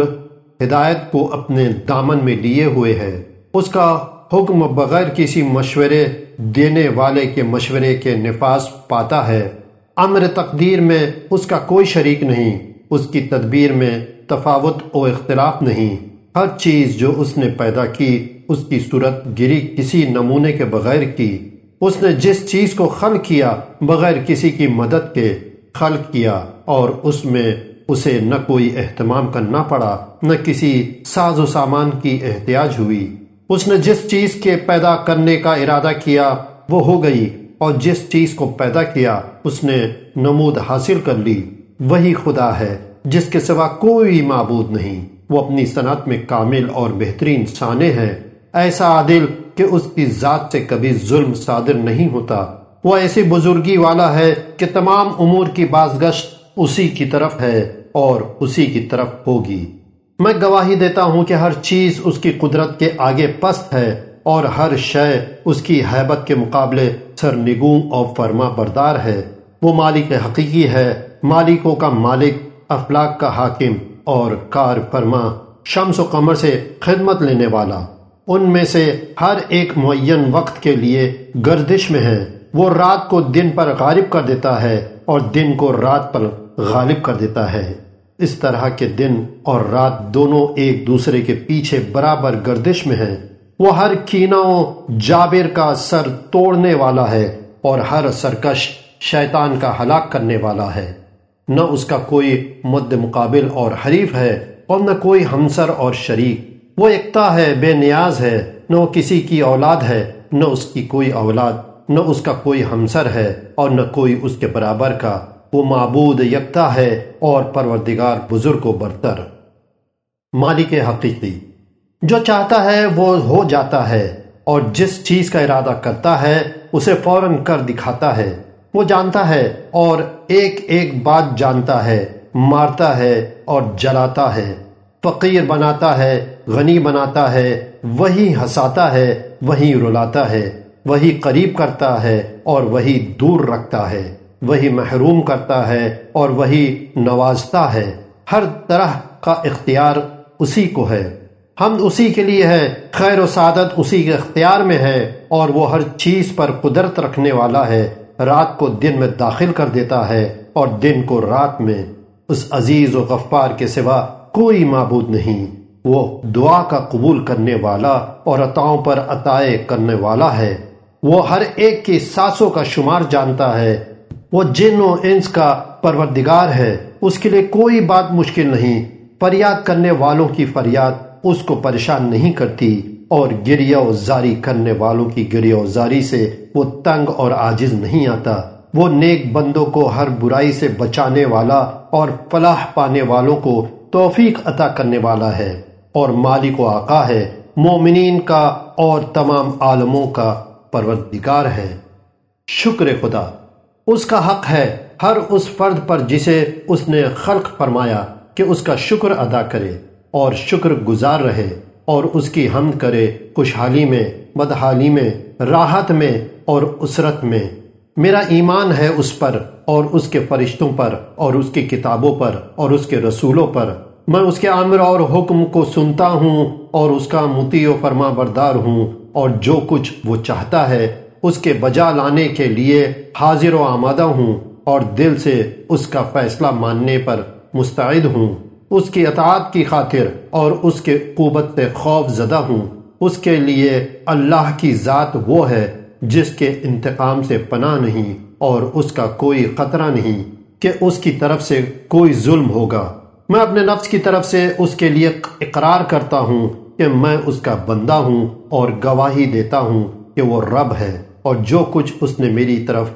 ہدایت کو اپنے دامن میں لیے ہوئے ہے اس کا حکم بغیر کسی مشورے دینے والے کے مشورے کے نفاذ پاتا ہے۔ امر تقدیر میں اس کا کوئی شریک نہیں، اس کی تدبیر میں تفاوت و اختلاف نہیں۔ ہر چیز جو اس نے پیدا کی، اس کی صورت گری کسی نمونے کے بغیر کی۔ اس نے جس چیز کو خلق کیا بغیر کسی کی مدد کے خلق کیا اور اس میں اسے نہ کوئی اہتمام کرنا پڑا، نہ کسی ساز و سامان کی احتیاج ہوئی۔ اس نے جس چیز کے پیدا کرنے کا ارادہ کیا وہ ہو گئی اور جس چیز کو پیدا کیا اس نے نمود حاصل کر لی۔ وہی خدا ہے جس کے سوا کوئی معبود نہیں۔ وہ اپنی صنعت میں کامل اور بہترین سانے ہے ایسا عادل کہ اس کی ذات سے کبھی ظلم صادر نہیں ہوتا۔ وہ ایسی بزرگی والا ہے کہ تمام امور کی بازگشت اسی کی طرف ہے اور اسی کی طرف ہوگی۔ میں گواہی دیتا ہوں کہ ہر چیز اس کی قدرت کے آگے پست ہے اور ہر شے اس کی حیبت کے مقابلے سرنگوں اور فرما بردار ہے۔ وہ مالک حقیقی ہے، مالکوں کا مالک افلاق کا حاکم اور کار فرما شمس و قمر سے خدمت لینے والا۔ ان میں سے ہر ایک معین وقت کے لیے گردش میں ہے۔ وہ رات کو دن پر غالب کر دیتا ہے اور دن کو رات پر غالب کر دیتا ہے۔ اس طرح کے دن اور رات دونوں ایک دوسرے کے پیچھے برابر گردش میں ہیں۔ وہ ہر کینہ جابر کا سر توڑنے والا ہے اور ہر سرکش شیطان کا ہلاک کرنے والا ہے۔ نہ اس کا کوئی مد مقابل اور حریف ہے اور نہ کوئی ہمسر اور شریک۔ وہ اکتا ہے، بے نیاز ہے، نہ وہ کسی کی اولاد ہے، نہ اس کی کوئی اولاد، نہ اس کا کوئی ہمسر ہے اور نہ کوئی اس کے برابر کا۔ وہ معبود یکتا ہے اور پروردگار بزرگ و برتر۔ مالک حقیقی۔ جو چاہتا ہے وہ ہو جاتا ہے اور جس چیز کا ارادہ کرتا ہے اسے فوراً کر دکھاتا ہے۔ وہ جانتا ہے اور ایک ایک بات جانتا ہے، مارتا ہے اور جلاتا ہے، فقیر بناتا ہے غنی بناتا ہے، وہی ہساتا ہے، وہی رلاتا ہے، وہی قریب کرتا ہے اور وہی دور رکھتا ہے، وہی محروم کرتا ہے اور وہی نوازتا ہے۔ ہر طرح کا اختیار اسی کو ہے۔ ہم اسی کے لیے ہے خیر و سعادت اسی کے اختیار میں ہے اور وہ ہر چیز پر قدرت رکھنے والا ہے۔ رات کو دن میں داخل کر دیتا ہے اور دن کو رات میں۔ اس عزیز و غفار کے سوا کوئی معبود نہیں۔ وہ دعا کا قبول کرنے والا اور عطاؤں پر عطائے کرنے والا ہے۔ وہ ہر ایک کی ساسوں کا شمار جانتا ہے۔ وہ جن و انس کا پروردگار ہے۔ اس کے لیے کوئی بات مشکل نہیں۔ فریاد کرنے والوں کی فریاد اس کو پریشان نہیں کرتی اور گریہ و زاری کرنے والوں کی گریہ و زاری سے وہ تنگ اور عاجز نہیں آتا۔ وہ نیک بندوں کو ہر برائی سے بچانے والا اور فلاح پانے والوں کو توفیق عطا کرنے والا ہے۔ اور مالک و آقا ہے، مومنین کا اور تمام عالموں کا پروردگار ہے۔ شکر خدا، اس کا حق ہے ہر اس فرد پر جسے اس نے خلق فرمایا کہ اس کا شکر ادا کرے اور شکر گزار رہے اور اس کی حمد کرے خوشحالی میں، بدحالی میں، راحت میں اور اسرت میں۔ میرا ایمان ہے اس پر اور اس کے فرشتوں پر اور اس کی کتابوں پر اور اس کے رسولوں پر۔ میں اس کے عامر اور حکم کو سنتا ہوں اور اس کا متی و فرما بردار ہوں اور جو کچھ وہ چاہتا ہے، اس کے بجا لانے کے لیے حاضر و آمادہ ہوں اور دل سے اس کا فیصلہ ماننے پر مستعد ہوں۔ اس کی اطاعت کی خاطر اور اس کے قوبت سے خوف زدہ ہوں۔ اس کے لیے اللہ کی ذات وہ ہے جس کے انتقام سے پناہ نہیں اور اس کا کوئی خطرہ نہیں کہ اس کی طرف سے کوئی ظلم ہوگا۔ میں اپنے نفس کی طرف سے اس کے لیے اقرار کرتا ہوں کہ میں اس کا بندہ ہوں اور گواہی دیتا ہوں کہ وہ رب ہے اور جو کچھ اس نے میری طرف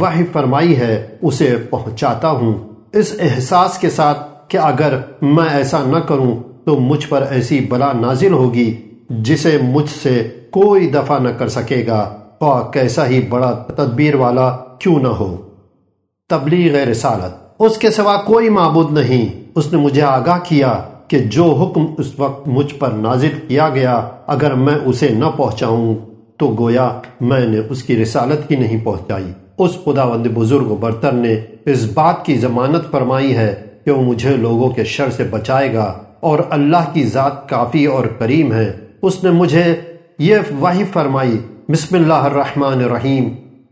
وحی فرمائی ہے اسے پہنچاتا ہوں۔ اس احساس کے ساتھ کہ اگر میں ایسا نہ کروں تو مجھ پر ایسی بلا نازل ہوگی جسے مجھ سے کوئی دفع نہ کر سکے گا۔ اور کیسا ہی بڑا تدبیر والا کیوں نہ ہو۔ تبلیغ رسالت۔ اس کے سوا کوئی معبود نہیں۔ اس نے مجھے آگاہ کیا کہ جو حکم اس وقت مجھ پر نازل کیا گیا، اگر میں اسے نہ پہنچاؤں، تو گویا میں نے اس کی رسالت ہی نہیں پہنچائی۔ اس خداوند بزرگ و برتر نے اس بات کی ضمانت فرمائی ہے کہ وہ مجھے لوگوں کے شر سے بچائے گا اور اللہ کی ذات کافی اور کریم ہے۔ اس نے مجھے یہ وحی فرمائی، بسم اللہ الرحمن الرحیم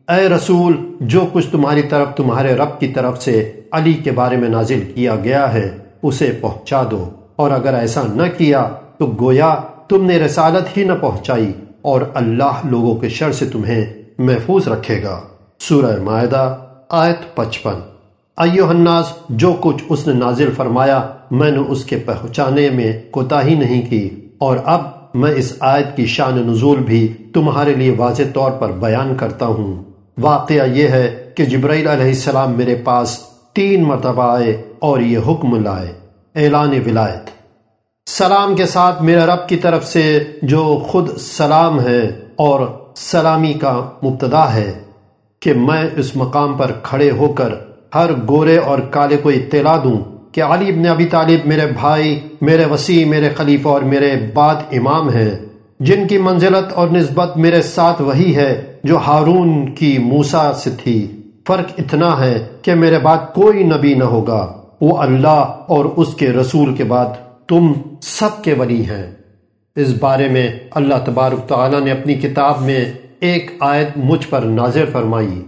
اے رسول، جو کچھ تمہاری طرف، تمہارے رب کی طرف سے علی کے بارے میں نازل کیا گیا ہے، اسے پہنچا دو۔ اور اگر ایسا نہ کیا، تو گویا تم نے رسالت ہی نہ پہنچائی، اور اللہ لوگوں کے شر سے تمہیں محفوظ رکھے گا۔ سورہ معدہ آیت پچپن۔ ایو الناس، جو کچھ اس نے نازل فرمایا، میں نے اس کے پہنچانے میں کوتاہی نہیں کی۔ اور اب میں اس آیت کی شان نزول بھی تمہارے لیے واضح طور پر بیان کرتا ہوں۔ واقعہ یہ ہے کہ جبرائیل علیہ السلام میرے پاس تین مرتبہ آئے اور یہ حکم لائے۔ اعلان ولایت۔ سلام کے ساتھ میرے رب کی طرف سے جو خود سلام ہے اور سلامی کا مبتدا ہے کہ میں اس مقام پر کھڑے ہو کر ہر گورے اور کالے کو اطلاع دوں کہ علی ابن ابی طالب میرے بھائی، میرے وسیع، میرے خلیفہ اور میرے بعد امام ہیں۔ جن کی منزلت اور نسبت میرے ساتھ وہی ہے۔ جو ہارون کی موسا سے تھی، فرق اتنا ہے کہ میرے بعد کوئی نبی نہ ہوگا۔ وہ اللہ اور اس کے رسول کے بعد تم سب کے ولی ہیں۔ اس بارے میں اللہ تبارک تعالیٰ نے اپنی کتاب میں ایک آیت مجھ پر نازر فرمائی۔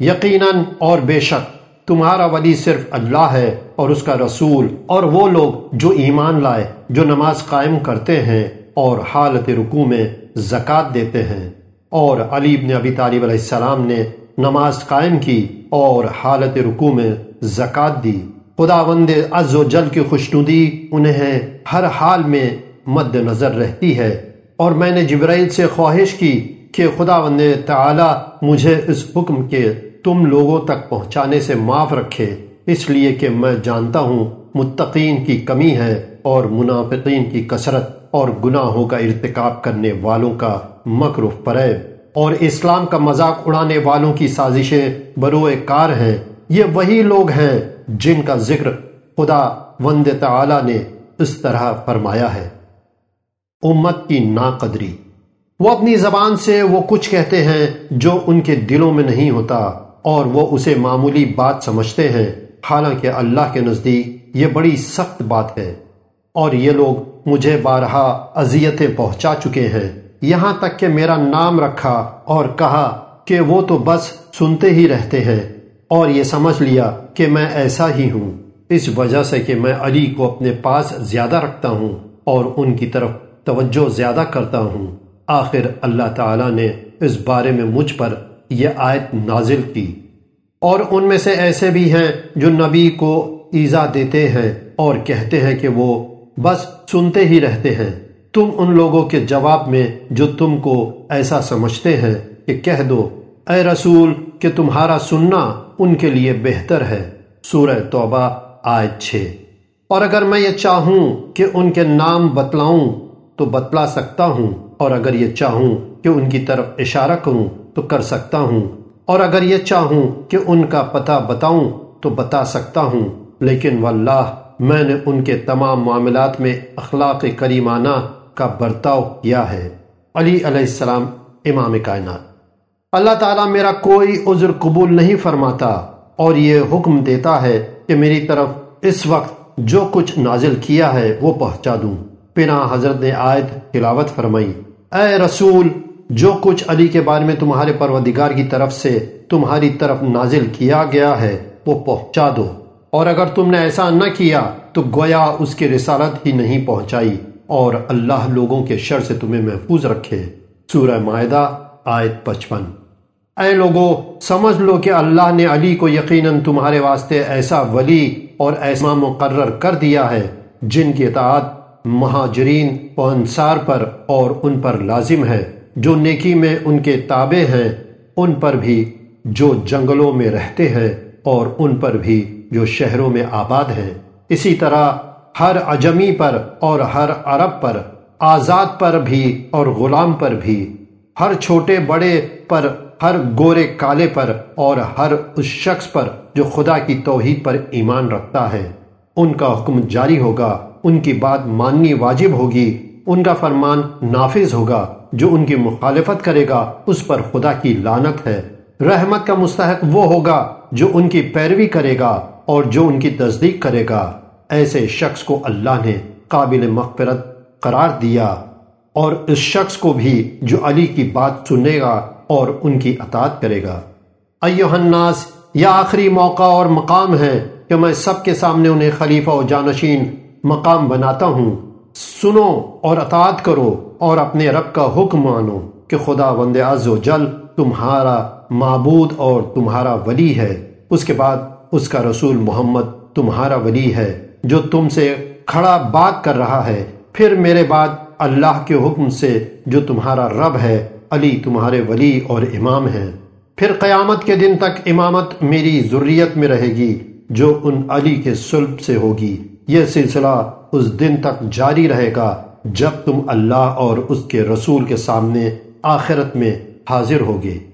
یقیناً اور بے شک، تمہارا ولی صرف اللہ ہے اور اس کا رسول اور وہ لوگ جو ایمان لائے، جو نماز قائم کرتے ہیں اور حالت رکوع میں زکوٰۃ دیتے ہیں۔ اور علی بن ابی طالب علیہ السلام نے نماز قائم کی اور حالت رکوع میں زکوٰۃ دی۔ خدا وند از و جل کی خوشنودی انہیں ہر حال میں مد نظر رہتی ہے۔ اور میں نے جبرائیل سے خواہش کی کہ خدا وند تعالی مجھے اس حکم کے تم لوگوں تک پہنچانے سے معاف رکھے۔ اس لیے کہ میں جانتا ہوں متقین کی کمی ہے اور منافقین کی کثرت۔ اور گناہوں کا ارتکاب کرنے والوں کا مکرف پریب اور اسلام کا مذاق اڑانے والوں کی سازشیں بروئے کار ہیں۔ یہ وہی لوگ ہیں جن کا ذکر خدا وند تعالی نے اس طرح فرمایا ہے۔ امت کی ناقدری۔ وہ اپنی زبان سے وہ کچھ کہتے ہیں جو ان کے دلوں میں نہیں ہوتا اور وہ اسے معمولی بات سمجھتے ہیں۔ حالانکہ اللہ کے نزدیک یہ بڑی سخت بات ہے اور یہ لوگ مجھے بارہا اذیتیں پہنچا چکے ہیں۔ یہاں تک کہ میرا نام رکھا اور کہا کہ وہ تو بس سنتے ہی رہتے ہیں اور یہ سمجھ لیا کہ میں ایسا ہی ہوں۔ اس وجہ سے کہ میں علی کو اپنے پاس زیادہ رکھتا ہوں اور ان کی طرف توجہ زیادہ کرتا ہوں۔ آخر اللہ تعالی نے اس بارے میں مجھ پر یہ آیت نازل کی۔ اور ان میں سے ایسے بھی ہیں جو نبی کو ایزا دیتے ہیں اور کہتے ہیں کہ وہ بس سنتے ہی رہتے ہیں۔ تم ان لوگوں کے جواب میں جو تم کو ایسا سمجھتے ہیں کہ کہہ دو، اے رسول، کہ تمہارا سننا ان کے لیے بہتر ہے۔ سورہ توبہ، آیت چھ۔ اور اگر میں یہ چاہوں کہ ان کے نام بتلاؤں، تو بتلا سکتا ہوں۔ اور اگر یہ چاہوں کہ ان کی طرف اشارہ کروں، تو کر سکتا ہوں۔ اور اگر یہ چاہوں کہ ان کا پتہ بتاؤں، تو بتا سکتا ہوں۔ لیکن واللہ میں نے ان کے تمام معاملات میں اخلاق کریمانہ کا برتاؤ کیا ہے۔ علی علیہ السلام، امام کائنات۔ اللہ تعالیٰ میرا کوئی عذر قبول نہیں فرماتا اور یہ حکم دیتا ہے کہ میری طرف اس وقت جو کچھ نازل کیا ہے وہ پہنچا دوں۔ پنا حضرت نے آیت تلاوت فرمائی، اے رسول، جو کچھ علی کے بارے میں تمہارے پروردگار کی طرف سے تمہاری طرف نازل کیا گیا ہے وہ پہنچا دو۔ اور اگر تم نے ایسا نہ کیا تو گویا اس کی رسالت ہی نہیں پہنچائی اور اللہ لوگوں کے شر سے تمہیں محفوظ رکھے۔ سورہ معدہ آیت پچپن۔ اے لوگو، سمجھ لو کہ اللہ نے علی کو یقیناً تمہارے واسطے ایسا ولی اور ایسا مقرر کر دیا ہے جن کی اطاعت مہاجرین و انصار پر اور ان پر لازم ہے۔ جو نیکی میں ان کے تابع ہیں، ان پر بھی جو جنگلوں میں رہتے ہیں اور ان پر بھی جو شہروں میں آباد ہیں، اسی طرح ہر اجمی پر اور ہر عرب پر، آزاد پر بھی اور غلام پر بھی، ہر چھوٹے بڑے پر، ہر گورے کالے پر اور ہر اس شخص پر جو خدا کی توحید پر ایمان رکھتا ہے۔ ان کا حکم جاری ہوگا، ان کی بات ماننی واجب ہوگی، ان کا فرمان نافذ ہوگا، جو ان کی مخالفت کرے گا، اس پر خدا کی لانت ہے۔ رحمت کا مستحق وہ ہوگا جو ان کی پیروی کرے گا اور جو ان کی تصدیق کرے گا۔ ایسے شخص کو اللہ نے قابل مغفرت قرار دیا اور اس شخص کو بھی جو علی کی بات سنے گا اور ان کی اطاعت کرے گا۔ ایوہ الناس، یہ آخری موقع اور مقام ہے کہ میں سب کے سامنے انہیں خلیفہ و جانشین مقام بناتا ہوں۔ سنو اور اطاعت کرو اور اپنے رب کا حکم مانو کہ خدا وند عز و جل تمہارا معبود اور تمہارا ولی ہے۔ اس کے بعد اس کا رسول محمد تمہارا ولی ہے، جو تم سے کھڑا بات کر رہا ہے۔ پھر میرے بعد اللہ کے حکم سے جو تمہارا رب ہے، علی تمہارے ولی اور امام ہیں پھر قیامت کے دن تک امامت میری ضروریت میں رہے گی، جو ان علی کے سلب سے ہوگی۔ یہ سلسلہ اس دن تک جاری رہے گا، جب تم اللہ اور اس کے رسول کے سامنے آخرت میں حاضر ہوگے۔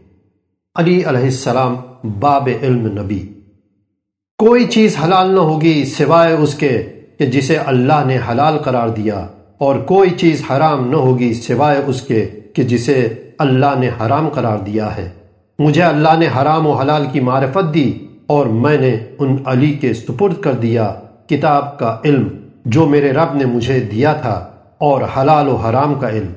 علی علیہ السلام باب علم نبی۔ کوئی چیز حلال نہ ہوگی سوائے اس کے کہ جسے اللہ نے حلال قرار دیا، اور کوئی چیز حرام نہ ہوگی سوائے اس کے کہ جسے اللہ نے حرام قرار دیا ہے۔ مجھے اللہ نے حرام و حلال کی معرفت دی، اور میں نے ان علی کے سپرد کر دیا کتاب کا علم جو میرے رب نے مجھے دیا تھا، اور حلال و حرام کا علم۔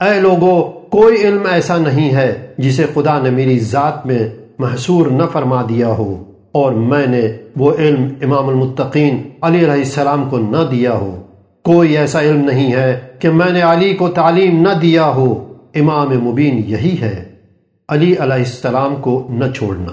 اے لوگو، کوئی علم ایسا نہیں ہے جسے خدا نے میری ذات میں محصور نہ فرما دیا ہو اور میں نے وہ علم امام المتقین علی علیہ السلام کو نہ دیا ہو۔ کوئی ایسا علم نہیں ہے کہ میں نے علی کو تعلیم نہ دیا ہو۔ امام مبین یہی ہے۔ علی علیہ السلام کو نہ چھوڑنا۔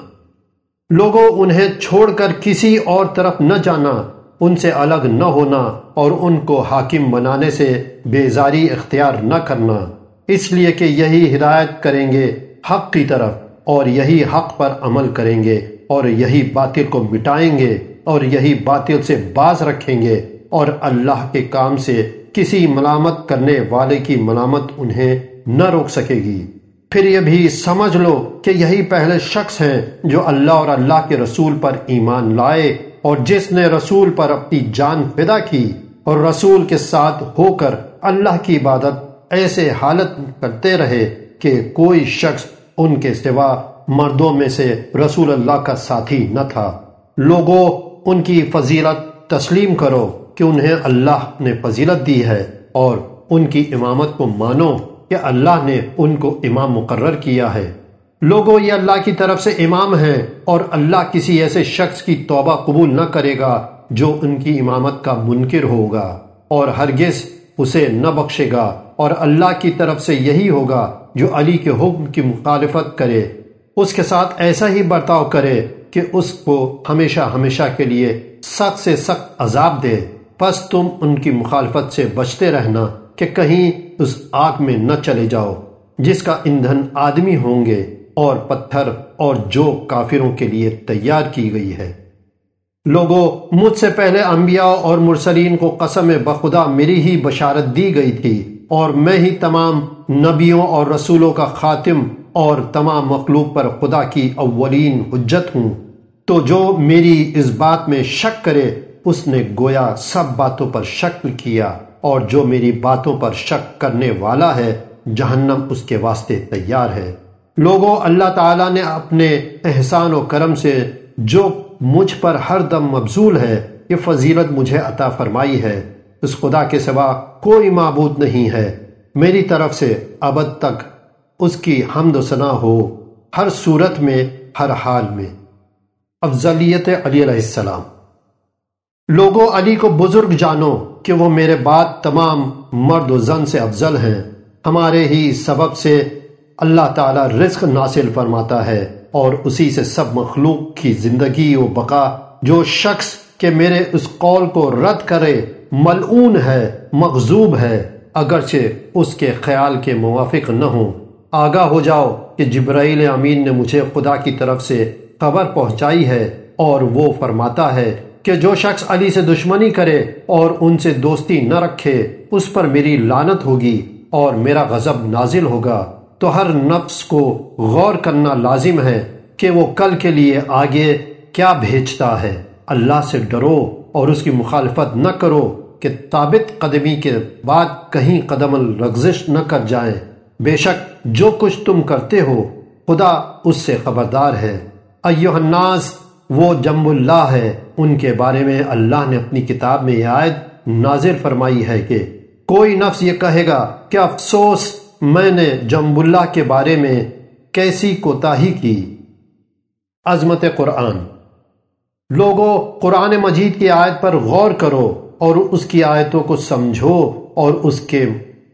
لوگوں، انہیں چھوڑ کر کسی اور طرف نہ جانا، ان سے الگ نہ ہونا اور ان کو حاکم بنانے سے بیزاری اختیار نہ کرنا۔ اس لیے کہ یہی ہدایت کریں گے۔ حق کی طرف اور یہی حق پر عمل کریں گے اور یہی باطل کو مٹائیں گے اور یہی باطل سے باز رکھیں گے اور اللہ کے کام سے کسی ملامت کرنے والے کی ملامت انہیں نہ روک سکے گی۔ پھر یہ بھی سمجھ لو کہ یہی پہلے شخص ہیں جو اللہ اور اللہ کے رسول پر ایمان لائے اور جس نے رسول پر اپنی جان پیدا کی اور رسول کے ساتھ ہو کر اللہ کی عبادت ایسے حالت کرتے رہے کہ کوئی شخص ان کے سوا مردوں میں سے رسول اللہ کا ساتھی نہ تھا۔ لوگوں ان کی فضیلت تسلیم کرو کہ انہیں اللہ نے فضیلت دی ہے اور ان کی امامت کو مانو کہ اللہ نے ان کو امام مقرر کیا ہے۔ لوگوں یہ اللہ کی طرف سے امام ہیں اور اللہ کسی ایسے شخص کی توبہ قبول نہ کرے گا جو ان کی امامت کا منکر ہوگا اور ہرگز اسے نہ بخشے گا۔ اور اللہ کی طرف سے یہی ہوگا جو علی کے حکم کی مخالفت کرے۔ اس کے ساتھ ایسا ہی برتاؤ کرے کہ اس کو ہمیشہ ہمیشہ کے لیے سخت سے سخت عذاب دے۔ پس تم ان کی مخالفت سے بچتے رہنا کہ کہیں اس آگ میں نہ چلے جاؤ، جس کا ایندھن آدمی ہوں گے اور پتھر اور جو کافروں کے لیے تیار کی گئی ہے۔ لوگوں مجھ سے پہلے انبیاء اور مرسلین کو قسم بخدا میری ہی بشارت دی گئی تھی۔ اور میں ہی تمام نبیوں اور رسولوں کا خاتم اور تمام مخلوق پر خدا کی اولین حجت ہوں۔ تو جو میری اس بات میں شک کرے، اس نے گویا سب باتوں پر شک کیا اور جو میری باتوں پر شک کرنے والا ہے، جہنم اس کے واسطے تیار ہے۔ لوگوں، اللہ تعالیٰ نے اپنے احسان و کرم سے جو مجھ پر ہر دم مبزول ہے، یہ فضیلت مجھے عطا فرمائی ہے۔ اس خدا کے سوا کوئی معبود نہیں ہے۔ میری طرف سے ابد تک اس کی حمد و ثنا ہو ہر صورت میں، ہر حال میں۔ افضلیت علی علیہ السلام۔ لوگوں علی کو بزرگ جانو کہ وہ میرے بعد تمام مرد و زن سے افضل ہیں۔ ہمارے ہی سبب سے اللہ تعالی رزق ناصل فرماتا ہے اور اسی سے سب مخلوق کی زندگی و بقا جو شخص کہ میرے اس قول کو رد کرے ملعون ہے مغزوب ہے، اگرچہ اس کے خیال کے موافق نہ ہوں۔ آگاہ ہو جاؤ کہ جبرائیل امین نے مجھے خدا کی طرف سے خبر پہنچائی ہے اور وہ فرماتا ہے کہ جو شخص علی سے دشمنی کرے اور ان سے دوستی نہ رکھے، اس پر میری لانت ہوگی اور میرا غضب نازل ہوگا۔ تو ہر نفس کو غور کرنا لازم ہے کہ وہ کل کے لیے آگے کیا بھیجتا ہے۔ اللہ سے ڈرو اور اس کی مخالفت نہ کرو۔ کہ ثابت قدمی کے بعد کہیں قدم الرگزش نہ کر جائیں۔ بے شک جو کچھ تم کرتے ہو، خدا اس سے خبردار ہے۔ ایوہ الناس، وہ جنب اللہ ہے۔ ان کے بارے میں اللہ نے اپنی کتاب میں یہ آیت نازل فرمائی ہے کہ کوئی نفس یہ کہے گا، کہ افسوس، میں نے جنب اللہ کے بارے میں کیسی کوتاہی کی؟ عظمت قرآن۔ لوگوں قرآن مجید کی آیت پر غور کرو۔ اور اس کی آیتوں کو سمجھو اور اس کے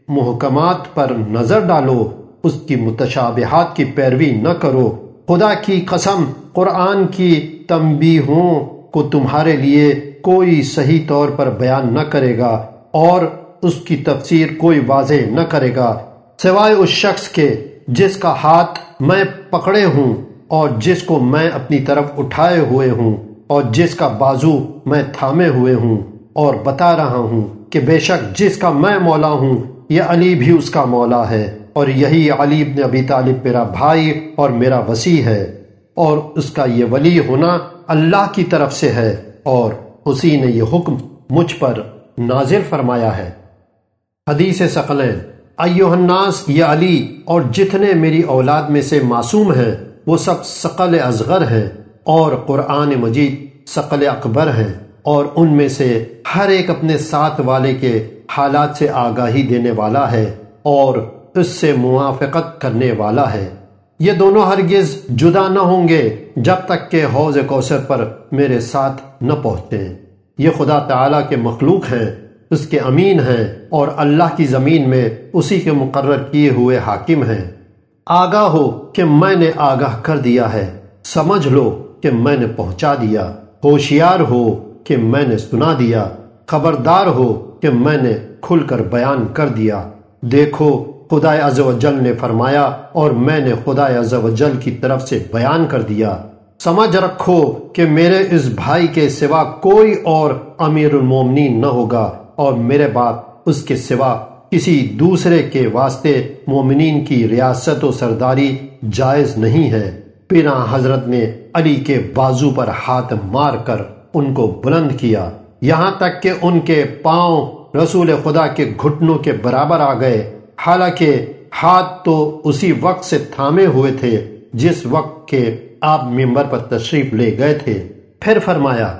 محکمات پر نظر ڈالو، اس کی متشابہات کی پیروی نہ کرو۔ خدا کی قسم، قرآن کی تنبیہوں کو تمہارے لیے کوئی صحیح طور پر بیان نہ کرے گا اور اس کی تفسیر کوئی واضح نہ کرے گا۔ سوائے اس شخص کے جس کا ہاتھ میں پکڑے ہوں اور جس کو میں اپنی طرف اٹھائے ہوئے ہوں اور جس کا بازو میں تھامے ہوئے ہوں۔ اور بتا رہا ہوں کہ بے شک جس کا میں مولا ہوں، یہ علی بھی اس کا مولا ہے اور یہی علی ابن ابی طالب میرا بھائی اور میرا وسیع ہے اور اس کا یہ ولی ہونا اللہ کی طرف سے ہے اور اسی نے یہ حکم مجھ پر نازل فرمایا ہے۔ حدیث سقلین ایوہ الناس یا علی اور جتنے میری اولاد میں سے معصوم ہیں، وہ سب سقل ازغر ہیں اور قرآن مجید سقل اکبر ہیں۔ اور ان میں سے ہر ایک اپنے ساتھ والے کے حالات سے آگاہی دینے والا ہے اور اس سے موافقت کرنے والا ہے۔ یہ دونوں ہرگز جدا نہ ہوں گے جب تک کہ حوض کوثر پر میرے ساتھ نہ پہنچیں یہ خدا تعالی کے مخلوق ہیں، اس کے امین ہیں اور اللہ کی زمین میں اسی کے مقرر کیے ہوئے حاکم ہیں۔ آگاہ ہو کہ میں نے آگاہ کر دیا ہے، سمجھ لو کہ میں نے پہنچا دیا۔ ہوشیار ہو کہ میں نے سنا دیا۔ خبردار ہو کہ میں نے کھل کر بیان کر دیا۔ دیکھو خدا عز و جل نے فرمایا اور میں نے خدا عز و جل کی طرف سے بیان کر دیا۔ سمجھ رکھو کہ میرے اس بھائی کے سوا کوئی اور امیر المومنین نہ ہوگا اور میرے باپ اس کے سوا کسی دوسرے کے واسطے مومنین کی ریاست و سرداری جائز نہیں ہے۔ پینا حضرت نے علی کے بازو پر ہاتھ مار کر ان کو بلند کیا۔ یہاں تک کہ ان کے پاؤں رسول خدا کے گھٹنوں کے برابر آ گئے۔ حالانکہ ہاتھ تو اسی وقت سے تھامے ہوئے تھے، جس وقت کے آپ ممبر پر تشریف لے گئے تھے۔ پھر فرمایا،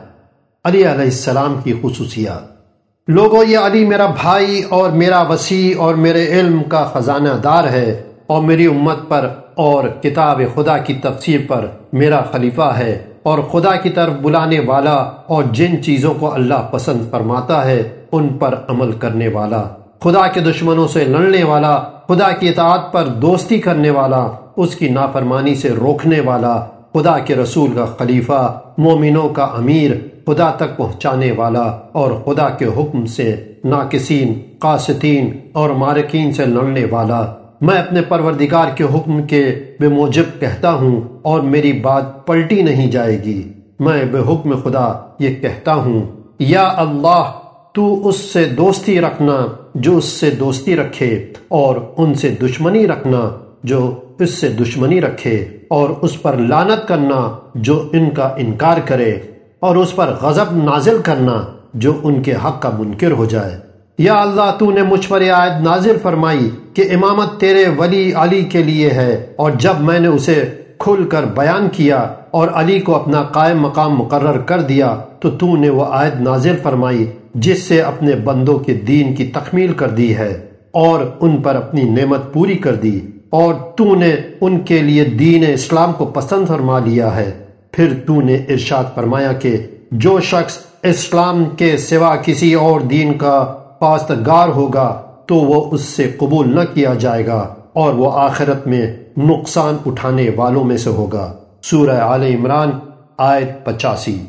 علی علیہ السلام کی خصوصیات۔ لوگوں یہ علی میرا بھائی اور میرا وسیع اور میرے علم کا خزانہ دار ہے اور میری امت پر اور کتاب خدا کی تفسیر پر میرا خلیفہ ہے اور خدا کی طرف بلانے والا اور جن چیزوں کو اللہ پسند فرماتا ہے، ان پر عمل کرنے والا۔ خدا کے دشمنوں سے لڑنے والا، خدا کی اطاعت پر دوستی کرنے والا، اس کی نافرمانی سے روکنے والا۔ خدا کے رسول کا خلیفہ، مومنوں کا امیر، خدا تک پہنچانے والا۔ اور خدا کے حکم سے ناکسین قاستین اور مارکین سے لڑنے والا۔ میں اپنے پروردگار کے حکم کے بے موجب کہتا ہوں اور میری بات پلٹی نہیں جائے گی۔ میں بے حکم خدا یہ کہتا ہوں، یا اللہ، تو اس سے دوستی رکھنا جو اس سے دوستی رکھے اور ان سے دشمنی رکھنا جو اس سے دشمنی رکھے اور اس پر لانت کرنا جو ان کا انکار کرے اور اس پر غضب نازل کرنا جو ان کے حق کا منکر ہو جائے۔ یا اللہ تو نے مجھ پر آیت نازل فرمائی کہ امامت تیرے ولی علی کے لیے ہے اور جب میں نے اسے کھل کر بیان کیا اور علی کو اپنا قائم مقام مقرر کر دیا تو تو نے وہ آیت نازل فرمائی جس سے اپنے بندوں کے دین کی تکمیل کر دی ہے اور ان پر اپنی نعمت پوری کر دی اور تو نے ان کے لیے دین اسلام کو پسند فرما لیا ہے۔ پھر تو نے ارشاد فرمایا کہ جو شخص اسلام کے سوا کسی اور دین کا پاستگار ہوگا تو وہ اس سے قبول نہ کیا جائے گا اور وہ آخرت میں نقصان اٹھانے والوں میں سے ہوگا۔ سورہ آل عمران، آیت پچاسی۔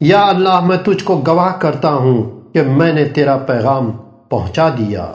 یا اللہ، میں تجھ کو گواہ کرتا ہوں کہ میں نے تیرا پیغام پہنچا دیا۔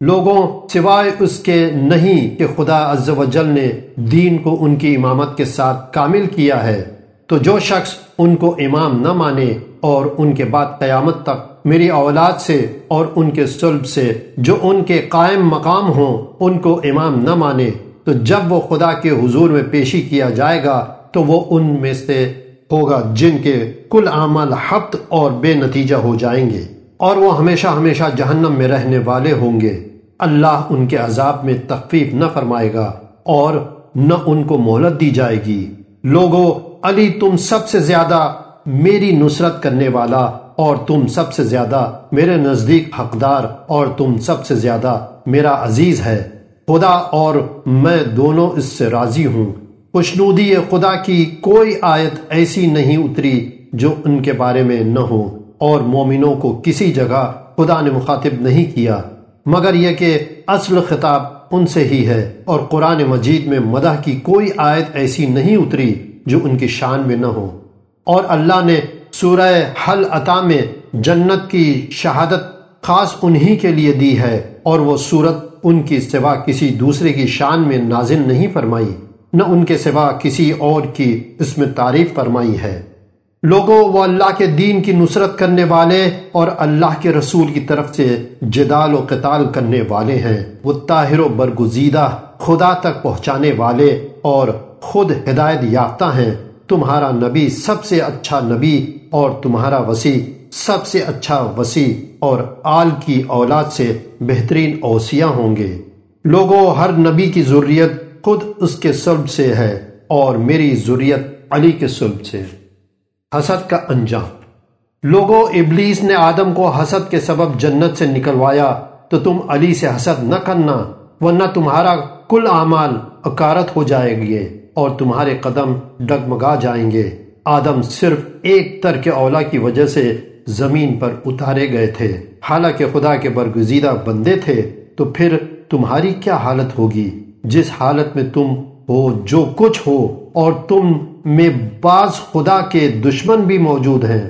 لوگوں، سوائے اس کے نہیں کہ خدا عز و جل نے دین کو ان کی امامت کے ساتھ کامل کیا ہے تو جو شخص ان کو امام نہ مانے اور ان کے بعد قیامت تک میری اولاد سے اور ان کے سلب سے جو ان کے قائم مقام ہوں ان کو امام نہ مانے، تو جب وہ خدا کے حضور میں پیشی کیا جائے گا، تو وہ ان میں سے ہوگا جن کے کل عمل حفت اور بے نتیجہ ہو جائیں گے اور وہ ہمیشہ ہمیشہ جہنم میں رہنے والے ہوں گے۔ اللہ ان کے عذاب میں تخفیف نہ فرمائے گا اور نہ ان کو مہلت دی جائے گی۔ لوگوں علی، تم سب سے زیادہ میری نصرت کرنے والا اور تم سب سے زیادہ میرے نزدیک حقدار اور تم سب سے زیادہ میرا عزیز ہے۔ خدا اور میں دونوں اس سے راضی ہوں۔ خوشنودی خدا کی کوئی آیت ایسی نہیں اتری جو ان کے بارے میں نہ ہو۔ اور مومنوں کو کسی جگہ خدا نے مخاطب نہیں کیا۔ مگر یہ کہ اصل خطاب ان سے ہی ہے۔ اور قرآن مجید میں مدح کی کوئی آیت ایسی نہیں اتری جو ان کی شان میں نہ ہو۔ اور اللہ نے سورہ حل عطا میں جنت کی شہادت خاص انہی کے لیے دی ہے، اور وہ صورت ان کی سوا کسی دوسرے کی شان میں نازل نہیں فرمائی، نہ ان کے سوا کسی اور کی اس میں تعریف فرمائی ہے۔ لوگوں، وہ اللہ کے دین کی نصرت کرنے والے اور اللہ کے رسول کی طرف سے جدال و قتال کرنے والے ہیں۔ وہ طاہر و برگزیدہ خدا تک پہنچانے والے اور خود ہدایت یافتہ ہیں۔ تمہارا نبی سب سے اچھا نبی اور تمہارا وسیع سب سے اچھا وسیع اور آل کی اولاد سے بہترین اوسیاں ہوں گے۔ لوگوں ہر نبی کی ضروریت خود اس کے سلب سے ہے اور میری ضروریت علی کے سلب سے۔ حسد کا انجام۔ لوگوں ابلیس نے آدم کو حسد کے سبب جنت سے نکلوایا تو تم علی سے حسد نہ کرنا ورنہ تمہارا کل اعمال اکارت ہو جائے گی اور تمہارے قدم ڈگمگا جائیں گے۔ آدم صرف ایک تر کے اولا کی وجہ سے زمین پر اتارے گئے تھے۔ حالانکہ خدا کے برگزیدہ بندے تھے، تو پھر تمہاری کیا حالت ہوگی؟ جس حالت میں تم ہو جو کچھ ہو، اور تم میں بعض خدا کے دشمن بھی موجود ہیں۔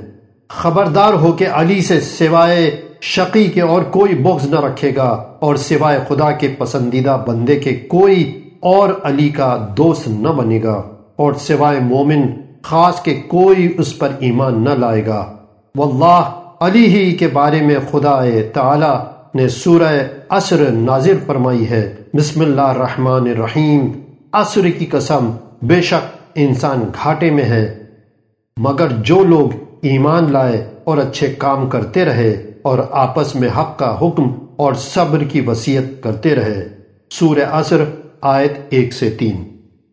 خبردار ہو کہ علی سے سوائے شقی کے اور کوئی بغض نہ رکھے گا، اور سوائے خدا کے پسندیدہ بندے کے کوئی اور علی کا دوست نہ بنے گا اور سوائے مومن خاص کے کوئی اس پر ایمان نہ لائے گا۔ واللہ علی ہی کے بارے میں خدا تعالی نے سورہ عصر نازر فرمائی ہے۔ بسم اللہ الرحمن الرحیم۔ عصر کی قسم بے شک انسان گھاٹے میں ہے، مگر جو لوگ ایمان لائے اور اچھے کام کرتے رہے اور آپس میں حق کا حکم اور صبر کی وسیعت کرتے رہے۔ سورہ عصر آیت ایک سے تین۔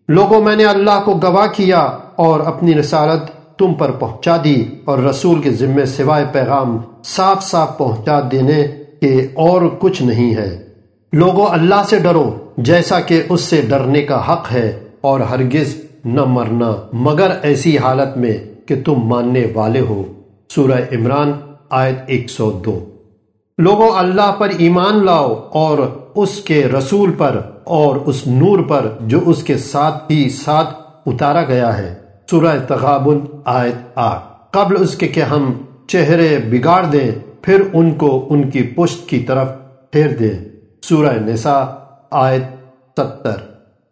لوگوں، میں نے اللہ کو گواہ کیا اور اپنی رسالت تم پر پہنچا دی اور رسول کے ذمے سوائے پیغام صاف صاف پہنچا دینے کے اور کچھ نہیں ہے۔ لوگوں، اللہ سے ڈرو، جیسا کہ اس سے ڈرنے کا حق ہے اور ہرگز نہ مرنا۔ مگر ایسی حالت میں کہ تم ماننے والے ہو۔ سورہ عمران، آیت ایک سو دو۔ لوگوں، اللہ پر ایمان لاؤ اور اس کے رسول پر اور اس نور پر جو اس کے ساتھ ہی ساتھ اتارا گیا ہے۔ سورہ تغابن آیت آٹھ۔ قبل اس کے کہ ہم چہرے بگاڑ دیں، پھر ان کو ان کی پشت کی طرف پھیر دیں۔ سورہ نساء آیت ستر۔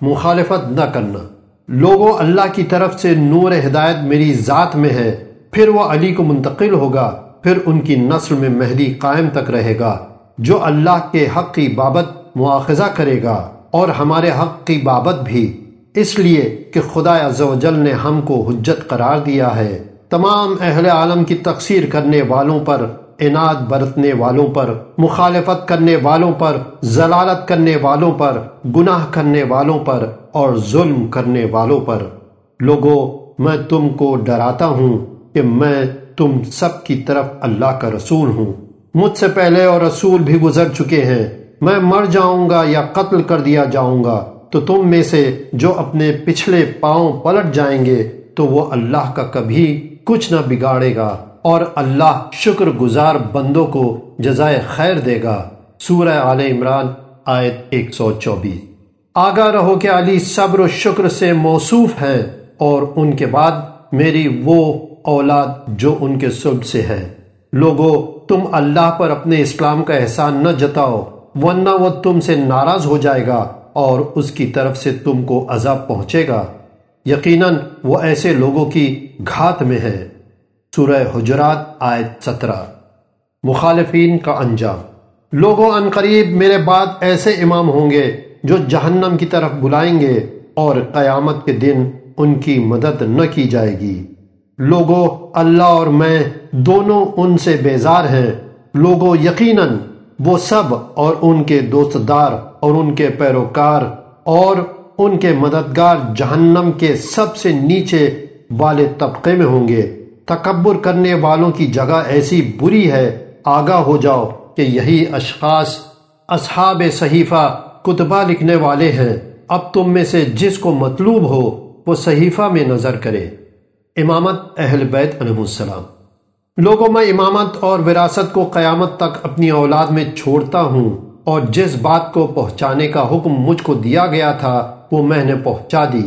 مخالفت نہ کرنا۔ لوگوں اللہ کی طرف سے نور ہدایت میری ذات میں ہے۔ پھر وہ علی کو منتقل ہوگا، پھر ان کی نسل میں مہدی قائم تک رہے گا، جو اللہ کے حق کی بابت مواخذہ کرے گا۔ اور ہمارے حق کی بابت بھی۔ اس لیے کہ خدا عزوجل نے ہم کو حجت قرار دیا ہے۔ تمام اہل عالم کی تقسیر کرنے والوں پر انعد برتنے والوں پر، مخالفت کرنے والوں پر، ضلالت کرنے والوں پر، گناہ کرنے والوں پر اور ظلم کرنے والوں پر۔ لوگوں میں تم کو ڈراتا ہوں کہ میں تم سب کی طرف اللہ کا رسول ہوں۔ مجھ سے پہلے اور رسول بھی گزر چکے ہیں۔ میں مر جاؤں گا یا قتل کر دیا جاؤں گا، تو تم میں سے جو اپنے پچھلے پاؤں پلٹ جائیں گے، تو وہ اللہ کا کبھی کچھ نہ بگاڑے گا، اور اللہ شکر گزار بندوں کو جزائے خیر دے گا۔ سورہ آل عمران، آیت 124 آگاہ رہو کہ علی صبر و شکر سے موصوف ہیں، اور ان کے بعد میری وہ اولاد جو ان کے سب سے ہے۔ لوگو، تم اللہ پر اپنے اسلام کا احسان نہ جتاؤ۔ ورنہ وہ تم سے ناراض ہو جائے گا اور اس کی طرف سے تم کو عذاب پہنچے گا۔ یقیناً وہ ایسے لوگوں کی گھات میں ہے۔ سورہ حجرات آیت سترہ۔ مخالفین کا انجام۔ لوگوں ان قریب میرے بعد ایسے امام ہوں گے جو جہنم کی طرف بلائیں گے اور قیامت کے دن ان کی مدد نہ کی جائے گی۔ لوگوں اللہ اور میں دونوں ان سے بیزار ہیں۔ لوگوں یقیناً وہ سب اور ان کے دوست دار اور ان کے پیروکار اور ان کے مددگار جہنم کے سب سے نیچے والے طبقے میں ہوں گے۔ تکبر کرنے والوں کی جگہ ایسی بری ہے، آگاہ ہو جاؤ کہ یہی اشخاص اصحاب صحیفہ کتبہ لکھنے والے ہیں۔ اب تم میں سے جس کو مطلوب ہو، وہ صحیفہ میں نظر کرے۔ امامت اہل بیت علیہ السلام۔ لوگوں میں امامت اور وراثت کو قیامت تک اپنی اولاد میں چھوڑتا ہوں اور جس بات کو پہنچانے کا حکم مجھ کو دیا گیا تھا، وہ میں نے پہنچا دی۔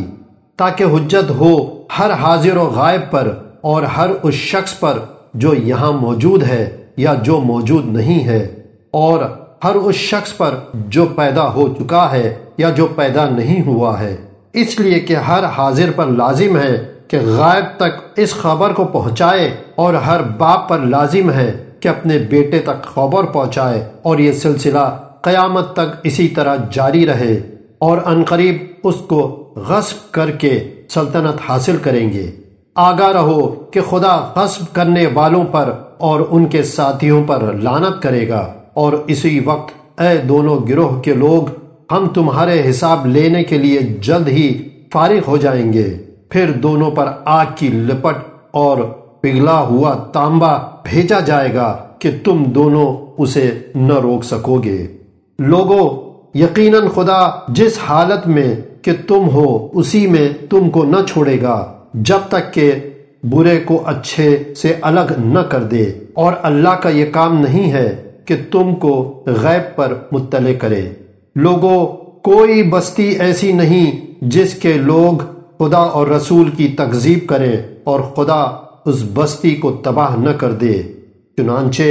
تاکہ حجت ہو ہر حاضر و غائب پر اور ہر اس شخص پر جو یہاں موجود ہے یا جو موجود نہیں ہے، اور ہر اس شخص پر جو پیدا ہو چکا ہے یا جو پیدا نہیں ہوا ہے۔ اس لیے کہ ہر حاضر پر لازم ہے کہ غائب تک اس خبر کو پہنچائے اور ہر باپ پر لازم ہے کہ اپنے بیٹے تک خبر پہنچائے اور یہ سلسلہ قیامت تک اسی طرح جاری رہے اور انقریب اس کو غصب کر کے سلطنت حاصل کریں گے۔ آگاہ رہو کہ خدا غصب کرنے والوں پر اور ان کے ساتھیوں پر لانت کرے گا۔ اور اسی وقت اے دونوں گروہ کے لوگ، ہم تمہارے حساب لینے کے لیے جلد ہی فارغ ہو جائیں گے۔ پھر دونوں پر آگ کی لپٹ اور پگھلا ہوا تانبا بھیجا جائے گا کہ تم دونوں اسے نہ روک سکو گے۔ لوگوں یقیناً خدا جس حالت میں کہ تم ہو، اسی میں تم کو نہ چھوڑے گا۔ جب تک کہ برے کو اچھے سے الگ نہ کر دے۔ اور اللہ کا یہ کام نہیں ہے کہ تم کو غیب پر مطلع کرے۔ لوگوں کوئی بستی ایسی نہیں جس کے لوگ خدا اور رسول کی تکذیب کریں اور خدا اس بستی کو تباہ نہ کر دے، چنانچہ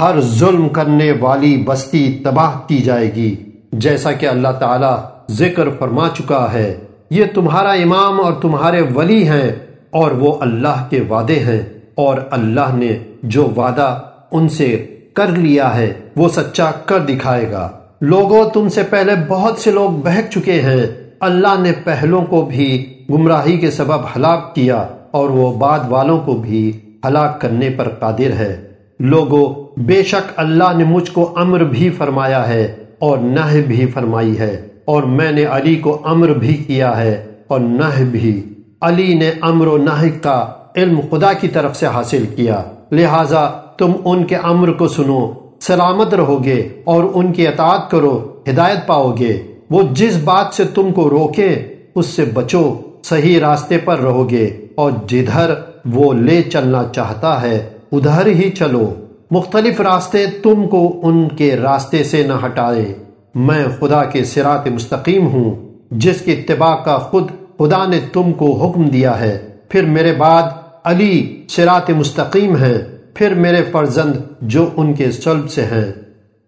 ہر ظلم کرنے والی بستی تباہ کی جائے گی، جیسا کہ اللہ تعالی ذکر فرما چکا ہے۔ یہ تمہارا امام اور تمہارے ولی ہیں اور وہ اللہ کے وعدے ہیں، اور اللہ نے جو وعدہ ان سے کر لیا ہے، وہ سچا کر دکھائے گا۔ لوگوں، تم سے پہلے بہت سے لوگ بہک چکے ہیں۔ اللہ نے پہلوں کو بھی گمراہی کے سبب ہلاک کیا۔ اور وہ بعد والوں کو بھی ہلاک کرنے پر قادر ہے۔ لوگوں بے شک اللہ نے مجھ کو امر بھی فرمایا ہے اور نہ بھی فرمائی ہے اور میں نے علی کو امر بھی کیا ہے اور نہ بھی۔ علی نے امر و نہ کا علم خدا کی طرف سے حاصل کیا۔ لہذا تم ان کے امر کو سنو، سلامت رہو گے اور ان کی اطاعت کرو، ہدایت پاؤ گے وہ جس بات سے تم کو روکے، اس سے بچو۔ صحیح راستے پر رہو گے اور جدھر وہ لے چلنا چاہتا ہے، ادھر ہی چلو۔ مختلف راستے تم کو ان کے راستے سے نہ ہٹائے۔ میں خدا کے سرات مستقیم ہوں، جس کی اتباع کا خود خدا نے تم کو حکم دیا ہے۔ پھر میرے بعد علی سرات مستقیم ہے پھر میرے فرزند جو ان کے سلب سے ہیں۔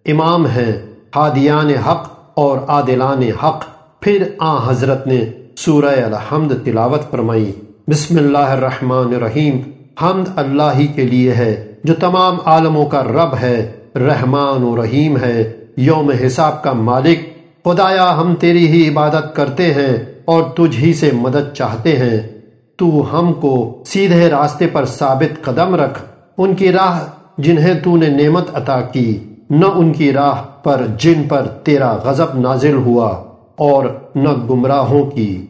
امام ہیں، حادیان حق اور عادلان حق۔ پھر آ حضرت نے سورہ الحمد تلاوت فرمائی۔ بسم اللہ الرحمن الرحیم۔ حمد اللہ ہی کے لیے ہے، جو تمام عالموں کا رب ہے، رحمان و رحیم ہے، یوم حساب کا مالک۔ خدایا، ہم تیری ہی عبادت کرتے ہیں اور تجھ ہی سے مدد چاہتے ہیں۔ تو ہم کو سیدھے راستے پر ثابت قدم رکھ۔ ان کی راہ جنہیں تو نے نعمت عطا کی، نہ ان کی راہ پر جن پر تیرا غضب نازل ہوا۔ اور نہ گمراہوں کی۔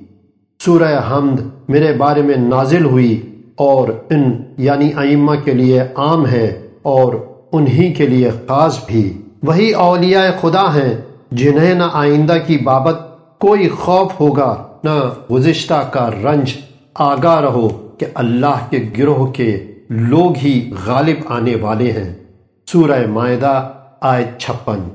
سورہ حمد میرے بارے میں نازل ہوئی اور ان یعنی ائمہ کے لیے عام ہے اور انہی کے لیے خاص بھی۔ وہی اولیاء خدا ہیں جنہیں نہ آئندہ کی بابت کوئی خوف ہوگا، نہ گزشتہ کا رنج۔ آگاہ رہو کہ اللہ کے گروہ کے لوگ ہی غالب آنے والے ہیں۔ سورہ معدہ آیت چھپن۔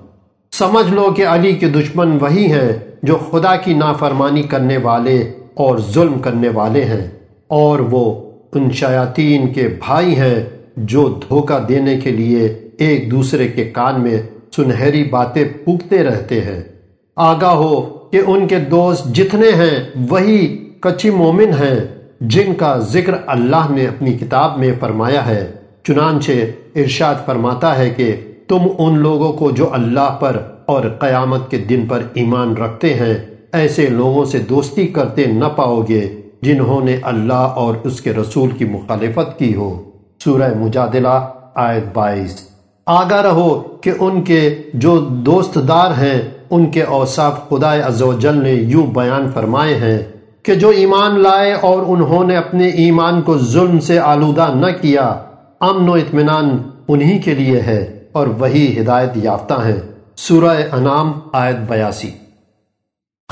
سمجھ لو کہ علی کے دشمن وہی ہیں جو خدا کی نافرمانی کرنے والے اور ظلم کرنے والے ہیں اور وہ ان شیاطین کے بھائی ہیں جو دھوکہ دینے کے لیے ایک دوسرے کے کان میں سنہری باتیں پوکتے رہتے ہیں۔ آگاہ ہو کہ ان کے دوست جتنے ہیں، وہی کچی مومن ہیں جن کا ذکر اللہ نے اپنی کتاب میں فرمایا ہے۔ چنانچہ ارشاد فرماتا ہے کہ تم ان لوگوں کو جو اللہ پر اور قیامت کے دن پر ایمان رکھتے ہیں، ایسے لوگوں سے دوستی کرتے نہ پاؤ گے، جنہوں نے اللہ اور اس کے رسول کی مخالفت کی ہو۔ سورہ مجادلہ، آیت بائیس۔ آگاہ رہو کہ ان کے جو دوست دار ہیں، ان کے اوصاف خدا عزوجل نے یوں بیان فرمائے ہیں کہ جو ایمان لائے اور انہوں نے اپنے ایمان کو ظلم سے آلودہ نہ کیا، امن و اطمینان انہی کے لیے ہے اور وہی ہدایت یافتہ ہیں۔ سورہ انام آیت بیاسی۔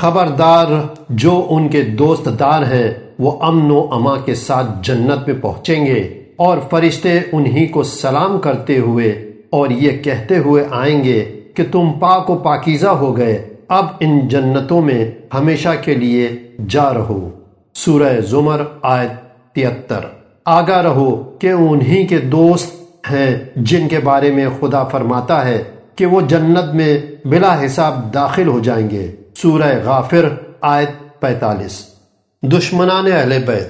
خبردار جو ان کے دوست دار ہیں، وہ امن و اما کے ساتھ جنت میں پہنچیں گے اور فرشتے انہی کو سلام کرتے ہوئے اور یہ کہتے ہوئے آئیں گے کہ تم پاک و پاکیزہ ہو گئے۔ اب ان جنتوں میں ہمیشہ کے لیے جا رہو۔ سورہ زمر آیت تیتر آگاہ رہو کہ انہی کے دوست ہیں جن کے بارے میں خدا فرماتا ہے۔ کہ وہ جنت میں بلا حساب داخل ہو جائیں گے۔ سورہ غافر، آیت پینتالیس۔ دشمنان اہل بیت،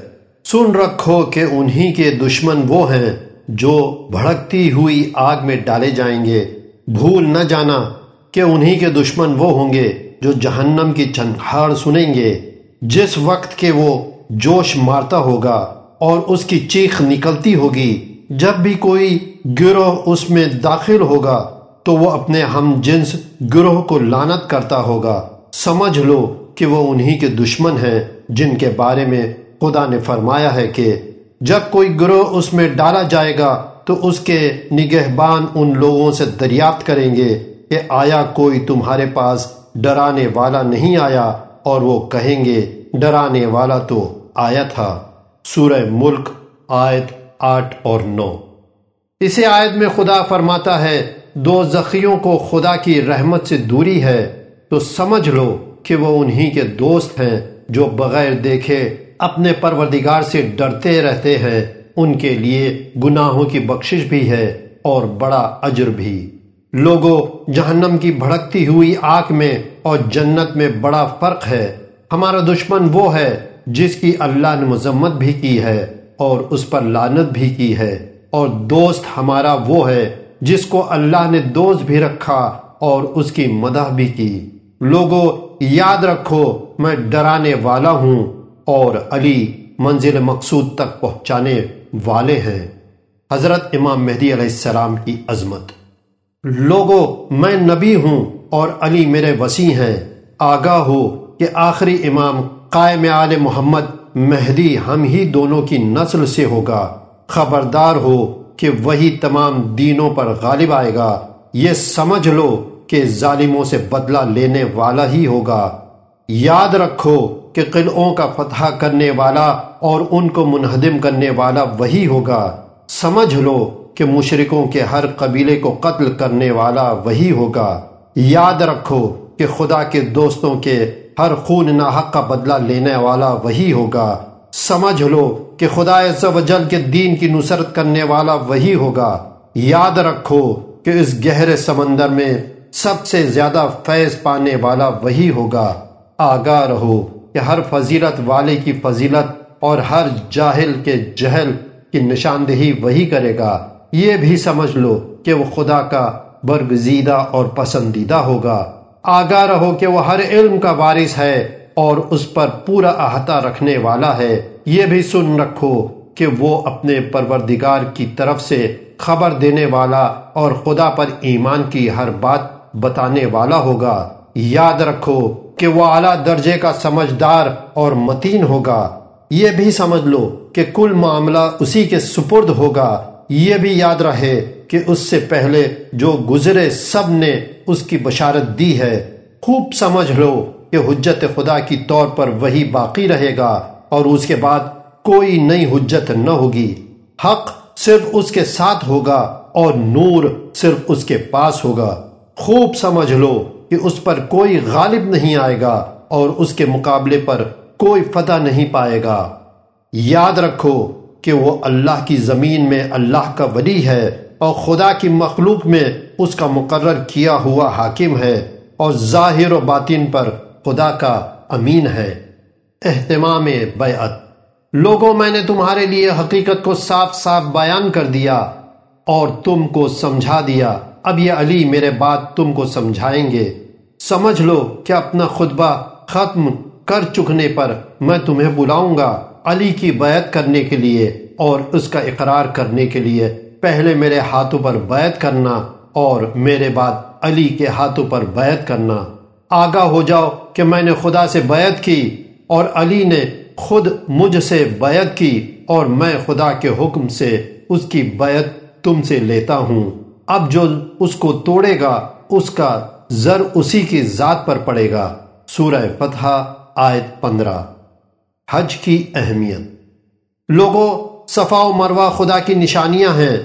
سن رکھو کہ انہی کے دشمن وہ ہیں جو بھڑکتی ہوئی آگ میں ڈالے جائیں گے۔ بھول نہ جانا کہ انہی کے دشمن وہ ہوں گے جو جہنم کی چنہاڑ سنیں گے۔ جس وقت کے وہ جوش مارتا ہوگا اور اس کی چیخ نکلتی ہوگی، جب بھی کوئی گروہ اس میں داخل ہوگا تو وہ اپنے ہم جنس گروہ کو لانت کرتا ہوگا۔ سمجھ لو کہ وہ انہی کے دشمن ہیں جن کے بارے میں خدا نے فرمایا ہے کہ جب کوئی گروہ اس میں ڈالا جائے گا تو اس کے نگہبان ان لوگوں سے دریافت کریں گے کہ آیا کوئی تمہارے پاس ڈرانے والا نہیں آیا اور وہ کہیں گے ڈرانے والا تو آیا تھا۔ سورہ ملک، آیت آٹھ اور نو۔ اسے آیت میں خدا فرماتا ہے دو زخیوں کو خدا کی رحمت سے دوری ہے، تو سمجھ لو کہ وہ انہی کے دوست ہیں جو بغیر دیکھے اپنے پروردگار سے ڈرتے رہتے ہیں۔ ان کے لیے گناہوں کی بخشش بھی ہے اور بڑا اجر بھی۔ لوگوں جہنم کی بھڑکتی ہوئی آنکھ میں اور جنت میں بڑا فرق ہے۔ ہمارا دشمن وہ ہے جس کی اللہ نے مذمت بھی کی ہے اور اس پر لانت بھی کی ہے۔ اور دوست ہمارا وہ ہے جس کو اللہ نے دوست بھی رکھا اور اس کی مدح بھی کی۔ لوگوں یاد رکھو، میں ڈرانے والا ہوں اور علی منزل مقصود تک پہنچانے والے ہیں۔ حضرت امام مہدی علیہ السلام کی عظمت۔ لوگو، میں نبی ہوں اور علی میرے وسیع ہیں۔ آگاہ ہو کہ آخری امام قائم آل محمد مہدی ہم ہی دونوں کی نسل سے ہوگا۔ خبردار ہو کہ وہی تمام دینوں پر غالب آئے گا۔ یہ سمجھ لو کہ ظالموں سے بدلہ لینے والا ہی ہوگا۔ یاد رکھو کہ قلعوں کا فتح کرنے والا اور ان کو منہدم کرنے والا وہی ہوگا۔ سمجھ لو کہ مشرکوں کے ہر قبیلے کو قتل کرنے والا وہی ہوگا۔ یاد رکھو کہ خدا کے دوستوں کے ہر خون ناحق کا بدلہ لینے والا وہی ہوگا۔ سمجھ لو کہ خدا جل کے دین کی نصرت کرنے والا وہی ہوگا۔ یاد رکھو کہ اس گہرے سمندر میں سب سے زیادہ فیض پانے والا وہی ہوگا۔ آگاہ رہو کہ ہر فضیلت والے کی فضیلت اور ہر جاہل کے جہل کی نشاندہی وہی کرے گا۔ یہ بھی سمجھ لو کہ وہ خدا کا برگزیدہ اور پسندیدہ ہوگا۔ آگاہ رہو کہ وہ ہر علم کا وارث ہے اور اس پر پورا احاطہ رکھنے والا ہے۔ یہ بھی سن رکھو کہ وہ اپنے پروردگار کی طرف سے خبر دینے والا اور خدا پر ایمان کی ہر بات بتانے والا ہوگا۔ یاد رکھو کہ وہ اعلیٰ درجے کا سمجھدار اور متین ہوگا۔ یہ بھی سمجھ لو کہ کل معاملہ اسی کے سپرد ہوگا۔ یہ بھی یاد رہے کہ اس سے پہلے جو گزرے سب نے اس کی بشارت دی ہے۔ خوب سمجھ لو کہ حجت خدا کی طور پر وہی باقی رہے گا۔ اور اس کے بعد کوئی نئی حجت نہ ہوگی۔ حق صرف اس کے ساتھ ہوگا اور نور صرف اس کے پاس ہوگا۔ خوب سمجھ لو کہ اس پر کوئی غالب نہیں آئے گا اور اس کے مقابلے پر کوئی فتح نہیں پائے گا۔ یاد رکھو کہ وہ اللہ کی زمین میں اللہ کا ولی ہے اور خدا کی مخلوق میں اس کا مقرر کیا ہوا حاکم ہے اور ظاہر و باطن پر خدا کا امین ہے۔ اہتمام بیعت۔ لوگوں، میں نے تمہارے لیے حقیقت کو صاف صاف بیان کر دیا اور تم کو سمجھا دیا۔ اب یہ علی میرے بات تم کو سمجھائیں گے۔ سمجھ لو کہ اپنا خطبہ ختم کر چکنے پر میں تمہیں بلاؤں گا علی کی بیعت کرنے کے لیے اور اس کا اقرار کرنے کے لیے۔ پہلے میرے ہاتھوں پر بیعت کرنا اور میرے بعد علی کے ہاتھوں پر بیعت کرنا۔ آگاہ ہو جاؤ کہ میں نے خدا سے بیعت کی۔ اور علی نے خود مجھ سے بیعت کی اور میں خدا کے حکم سے اس کی بیعت تم سے لیتا ہوں۔ اب جو اس کو توڑے گا، اس کا زر اسی کی ذات پر پڑے گا۔ سورہ فتح آیت پندرہ۔ حج کی اہمیت۔ لوگوں صفا و مروہ خدا کی نشانیاں ہیں۔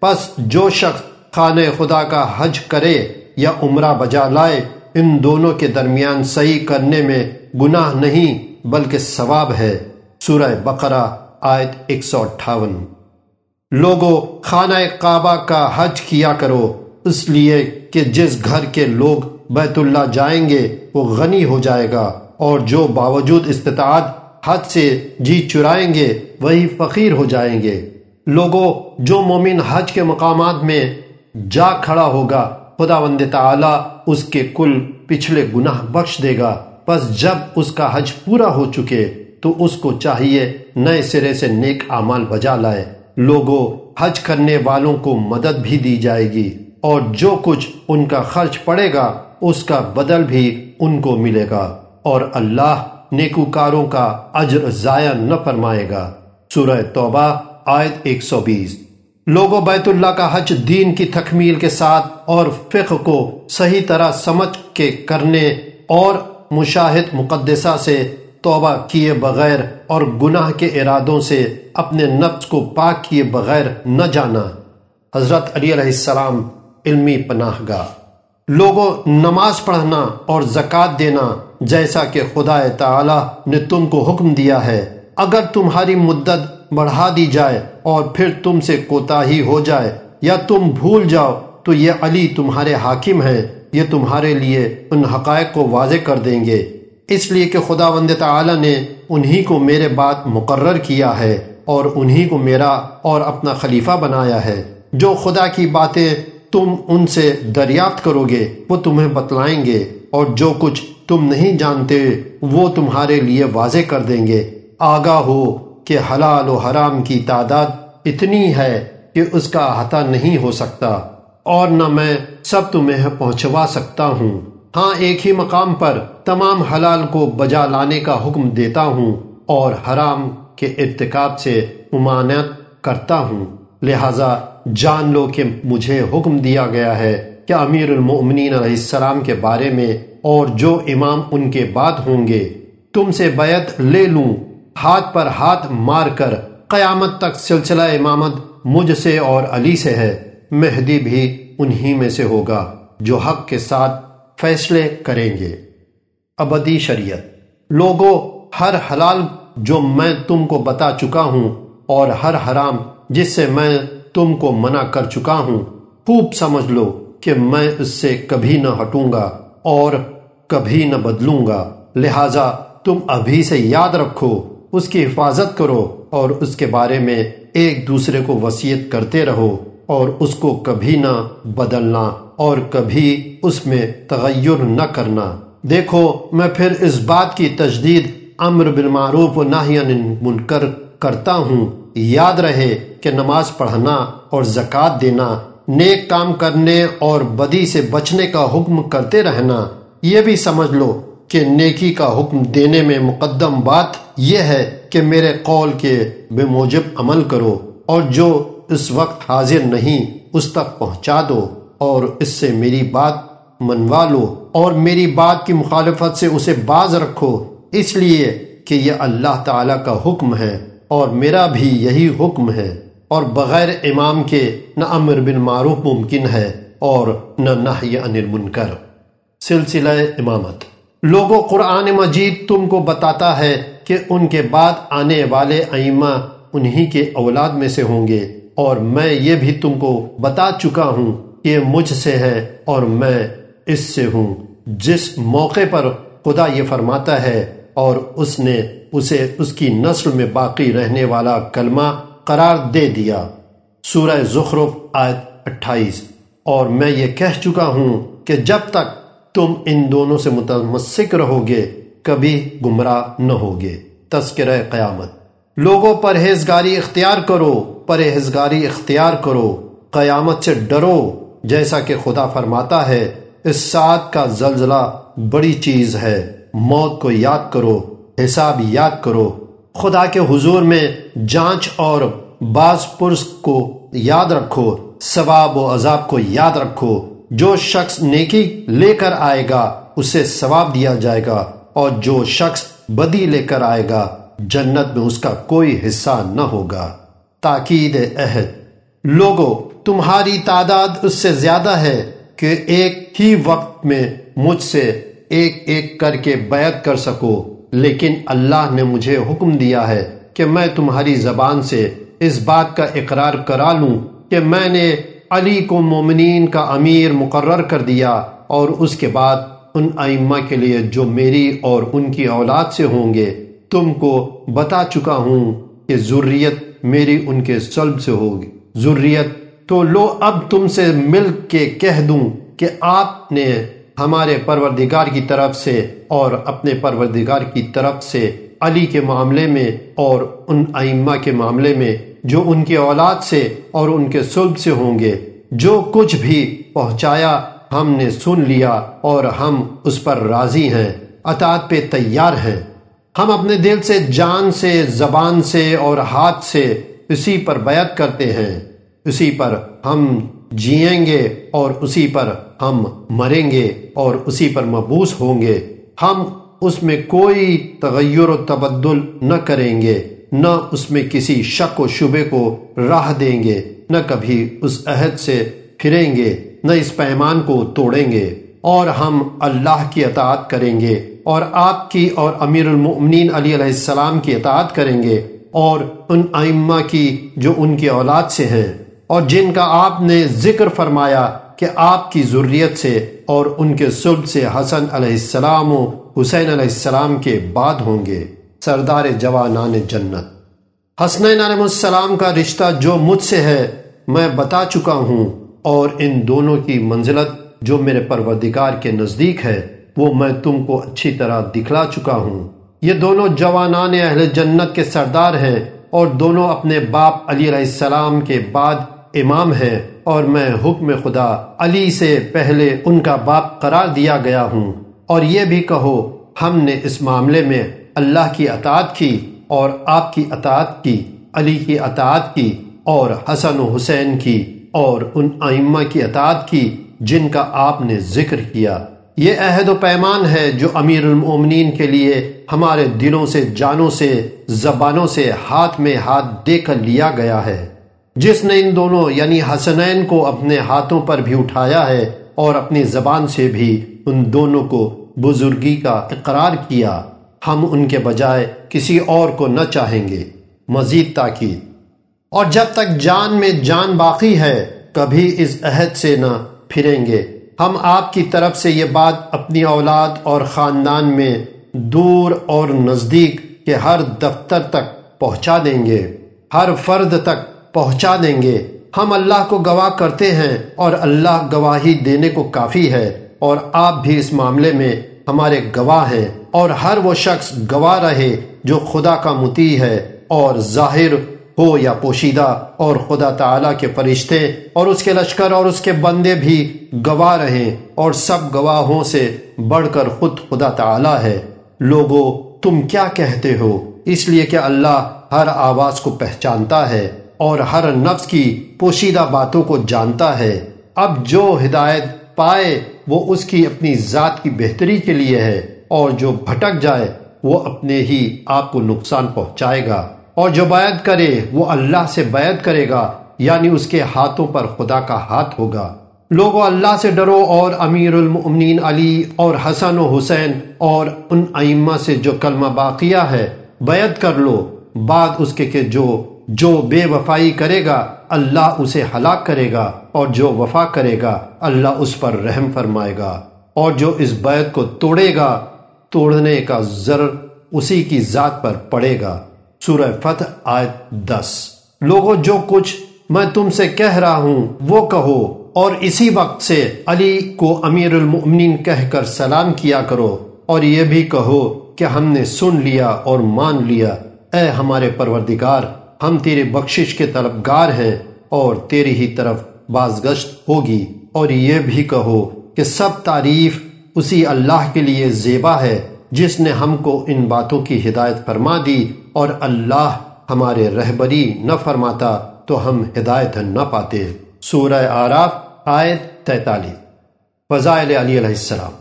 پس جو شخص خانہ خدا کا حج کرے یا عمرہ بجا لائے، ان دونوں کے درمیان صحیح کرنے میں گناہ نہیں۔ بلکہ ثواب ہے۔ سورہ بقرہ، آیت ایک سو اٹھاون۔ لوگوں خانہ کعبہ کا حج کیا کرو۔ اس لیے کہ جس گھر کے لوگ بیت اللہ جائیں گے، وہ غنی ہو جائے گا۔ اور جو باوجود استطاعت حد سے جی چرائیں گے، وہی فقیر ہو جائیں گے۔ لوگوں جو مومن حج کے مقامات میں جا کھڑا ہوگا خدا وند تعالی اس کے کل پچھلے گناہ بخش دے گا۔ پس جب اس کا حج پورا ہو چکے تو اس کو چاہیے نئے سرے سے نیک اعمال بجا لائے۔ لوگوں، حج کرنے والوں کو مدد بھی دی جائے گی اور جو کچھ ان کا خرچ پڑے گا، اس کا بدل بھی ان کو ملے گا اور اللہ نیکوکاروں کا اجر ضائع نہ فرمائے گا۔ سورہ توبہ، آیت 120 لوگوں، بیت اللہ کا حج دین کی تکمیل کے ساتھ اور فقہ کو صحیح طرح سمجھ کے کرنے اور مشاہد مقدسہ سے توبہ کیے بغیر اور گناہ کے ارادوں سے اپنے نفس کو پاک کیے بغیر نہ جانا۔ حضرت علی علیہ السلام علمی پناہ گاہ لوگوں، نماز پڑھنا اور زکوٰۃ دینا جیسا کہ خدا تعالی نے تم کو حکم دیا ہے۔ اگر تمہاری مدت بڑھا دی جائے اور پھر تم سے کوتا ہی ہو جائے یا تم بھول جاؤ، تو یہ علی تمہارے حاکم ہیں۔ یہ تمہارے لیے ان حقائق کو واضح کر دیں گے۔ اس لیے کہ خدا وند تعالی نے انہی کو میرے بات مقرر کیا ہے اور انہی کو میرا اور اپنا خلیفہ بنایا ہے۔ جو خدا کی باتیں تم ان سے دریافت کرو گے، وہ تمہیں بتلائیں گے اور جو کچھ تم نہیں جانتے، وہ تمہارے لیے واضح کر دیں گے۔ آگاہ ہو کہ حلال و حرام کی تعداد اتنی ہے کہ اس کا احاطہ نہیں ہو سکتا۔ اور نہ میں سب تمہیں پہنچوا سکتا ہوں۔ ہاں ایک ہی مقام پر تمام حلال کو بجا لانے کا حکم دیتا ہوں اور حرام کے ارتکاب سے ممانعت کرتا ہوں۔ لہذا جان لو کہ مجھے حکم دیا گیا ہے کہ امیر المؤمنین علیہ السلام کے بارے میں اور جو امام ان کے بعد ہوں گے، تم سے بیعت لے لوں۔ ہاتھ پر ہاتھ مار کر قیامت تک سلسلہ امامت مجھ سے اور علی سے ہے۔ مہدی بھی انہی میں سے ہوگا جو حق کے ساتھ فیصلے کریں گے۔ ابدی شریعت۔ لوگوں، ہر حلال جو میں تم کو بتا چکا ہوں اور ہر حرام جس سے میں تم کو منع کر چکا ہوں، خوب سمجھ لو کہ میں اس سے کبھی نہ ہٹوں گا اور کبھی نہ بدلوں گا۔ لہذا تم ابھی سے یاد رکھو، اس کی حفاظت کرو اور اس کے بارے میں ایک دوسرے کو وسیعت کرتے رہو۔ اور اس کو کبھی نہ بدلنا اور کبھی اس میں تغیر نہ کرنا۔ دیکھو، میں پھر اس بات کی تجدید امر بالمعروف و ناہی منکر کرتا ہوں۔ یاد رہے کہ نماز پڑھنا اور زکوٰۃ دینا، نیک کام کرنے اور بدی سے بچنے کا حکم کرتے رہنا۔ یہ بھی سمجھ لو کہ نیکی کا حکم دینے میں مقدم بات یہ ہے کہ میرے قول کے بے موجب عمل کرو اور جو اس وقت حاضر نہیں، اس تک پہنچا دو اور اس سے میری بات منوا لو اور میری بات کی مخالفت سے اسے باز رکھو۔ اس لیے کہ یہ اللہ تعالی کا حکم ہے اور میرا بھی یہی حکم ہے۔ اور بغیر امام کے نہ امر بن معروف ممکن ہے اور نہ نہی عن المنکر۔ سلسلہ امامت۔ لوگوں قرآن مجید تم کو بتاتا ہے کہ ان کے بعد آنے والے ائمہ انہی کے اولاد میں سے ہوں گے۔ اور میں یہ بھی تم کو بتا چکا ہوں کہ مجھ سے ہے اور میں اس سے ہوں۔ جس موقع پر خدا یہ فرماتا ہے اور اس نے اسے اس کی نسل میں باقی رہنے والا کلمہ قرار دے دیا۔ سورہ زخرف آیت اٹھائیس۔ اور میں یہ کہہ چکا ہوں کہ جب تک تم ان دونوں سے متمسک رہو گے، کبھی گمراہ نہ ہوگے۔ تذکرہ قیامت۔ لوگوں پرہیزگاری اختیار کرو، پرہیزگاری اختیار کرو۔ قیامت سے ڈرو، جیسا کہ خدا فرماتا ہے، اس ساتھ کا زلزلہ بڑی چیز ہے۔ موت کو یاد کرو، حساب یاد کرو۔ خدا کے حضور میں جانچ اور بعض پرس کو یاد رکھو، ثواب و عذاب کو یاد رکھو۔ جو شخص نیکی لے کر آئے گا، اسے ثواب دیا جائے گا، اور جو شخص بدی لے کر آئے گا جنت میں اس کا کوئی حصہ نہ ہوگا۔ تاکید عہد۔ لوگو، تمہاری تعداد اس سے زیادہ ہے کہ ایک ہی وقت میں مجھ سے ایک ایک کر کے بیعت کر سکو۔ لیکن اللہ نے مجھے حکم دیا ہے کہ میں تمہاری زبان سے اس بات کا اقرار کرا لوں کہ میں نے علی کو مومنین کا امیر مقرر کر دیا اور اس کے بعد ان ائمہ کے لیے جو میری اور ان کی اولاد سے ہوں گے۔ تم کو بتا چکا ہوں کہ ضروریت میری ان کے سلب سے ہوگی۔ ضروریت تو لو اب تم سے مل کے کہہ دوں کہ آپ نے ہمارے پروردگار کی طرف سے اور اپنے پروردگار کی طرف سے علی کے معاملے میں اور ان ائمہ کے معاملے میں جو ان کی اولاد سے اور ان کے سلب سے ہوں گے۔ جو کچھ بھی پہنچایا ہم نے سن لیا اور ہم اس پر راضی ہیں، اطاعت پہ تیار ہیں۔ ہم اپنے دل سے، جان سے، زبان سے اور ہاتھ سے اسی پر بیعت کرتے ہیں۔ اسی پر ہم جیئیں گے اور اسی پر ہم مریں گے اور اسی پر مبوس ہوں گے۔ ہم اس میں کوئی تغیر و تبدل نہ کریں گے، نہ اس میں کسی شک و شبے کو راہ دیں گے، نہ کبھی اس عہد سے پھریں گے، نہ اس پیمان کو توڑیں گے۔ اور ہم اللہ کی اطاعت کریں گے۔ اور آپ کی اور امیر المؤمنین علی علیہ السلام کی اطاعت کریں گے اور ان ائمہ کی جو ان کی اولاد سے ہیں اور جن کا آپ نے ذکر فرمایا کہ آپ کی ضروریت سے اور ان کے سلب سے حسن علیہ السلام و حسین علیہ السلام کے بعد ہوں گے۔ سردار جوانان جنت۔ حسنین علیہ السلام کا رشتہ جو مجھ سے ہے، میں بتا چکا ہوں اور ان دونوں کی منزلت جو میرے پروردگار کے نزدیک ہے۔ وہ میں تم کو اچھی طرح دکھلا چکا ہوں۔ یہ دونوں جوانان اہل جنت کے سردار ہیں اور دونوں اپنے باپ علی علیہ السلام کے بعد امام ہیں اور میں حکم خدا علی سے پہلے ان کا باپ قرار دیا گیا ہوں۔ اور یہ بھی کہو، ہم نے اس معاملے میں اللہ کی اطاعت کی اور آپ کی اطاعت کی، علی کی اطاعت کی اور حسن و حسین کی اور ان ائمہ کی اطاعت کی جن کا آپ نے ذکر کیا۔ یہ عہد و پیمان ہے جو امیر المومنین کے لیے ہمارے دلوں سے، جانوں سے، زبانوں سے ہاتھ میں ہاتھ دے کر لیا گیا ہے۔ جس نے ان دونوں یعنی حسنین کو اپنے ہاتھوں پر بھی اٹھایا ہے اور اپنی زبان سے بھی ان دونوں کو بزرگی کا اقرار کیا، ہم ان کے بجائے کسی اور کو نہ چاہیں گے۔ مزید تاکید۔ اور جب تک جان میں جان باقی ہے، کبھی اس عہد سے نہ پھریں گے۔ ہم آپ کی طرف سے یہ بات اپنی اولاد اور خاندان میں دور اور نزدیک کے ہر دفتر تک پہنچا دیں گے، ہر فرد تک پہنچا دیں گے۔ ہم اللہ کو گواہ کرتے ہیں اور اللہ گواہی دینے کو کافی ہے اور آپ بھی اس معاملے میں ہمارے گواہ ہیں اور ہر وہ شخص گواہ رہے جو خدا کا متی ہے اور ظاہر ہو یا پوشیدہ اور خدا تعالی کے فرشتے اور اس کے لشکر اور اس کے بندے بھی گواہ رہیں اور سب گواہوں سے بڑھ کر خود خدا تعالی ہے۔ لوگو، تم کیا کہتے ہو؟ اس لیے کہ اللہ ہر آواز کو پہچانتا ہے اور ہر نفس کی پوشیدہ باتوں کو جانتا ہے۔ اب جو ہدایت پائے وہ اس کی اپنی ذات کی بہتری کے لیے ہے اور جو بھٹک جائے وہ اپنے ہی آپ کو نقصان پہنچائے گا۔ اور جو بیعت کرے، وہ اللہ سے بیعت کرے گا یعنی اس کے ہاتھوں پر خدا کا ہاتھ ہوگا۔ لوگو، اللہ سے ڈرو اور امیر المؤمنین علی اور حسن و حسین اور ان ائمہ سے جو کلمہ باقیہ ہے، بیعت کر لو۔ بعد اس کے کہ جو جو بے وفائی کرے گا، اللہ اسے ہلاک کرے گا، اور جو وفا کرے گا، اللہ اس پر رحم فرمائے گا۔ اور جو اس بیعت کو توڑے گا، توڑنے کا ضرر اسی کی ذات پر پڑے گا۔ سورہ فتح آیت دس۔ لوگوں جو کچھ میں تم سے کہہ رہا ہوں، وہ کہو۔ اور اسی وقت سے علی کو امیر المؤمنین کہہ کر سلام کیا کرو۔ اور یہ بھی کہو کہ ہم نے سن لیا اور مان لیا۔ اے ہمارے پروردگار، ہم تیرے بخشش کے طلبگار ہیں اور تیری ہی طرف بازگشت ہوگی۔ اور یہ بھی کہو کہ سب تعریف اسی اللہ کے لیے زیبا ہے، جس نے ہم کو ان باتوں کی ہدایت فرما دی۔ اور اللہ ہمارے رہبری نہ فرماتا تو ہم ہدایت نہ پاتے۔ سورہ آراف آیت تینتالیس۔ فضائل علی علیہ السلام۔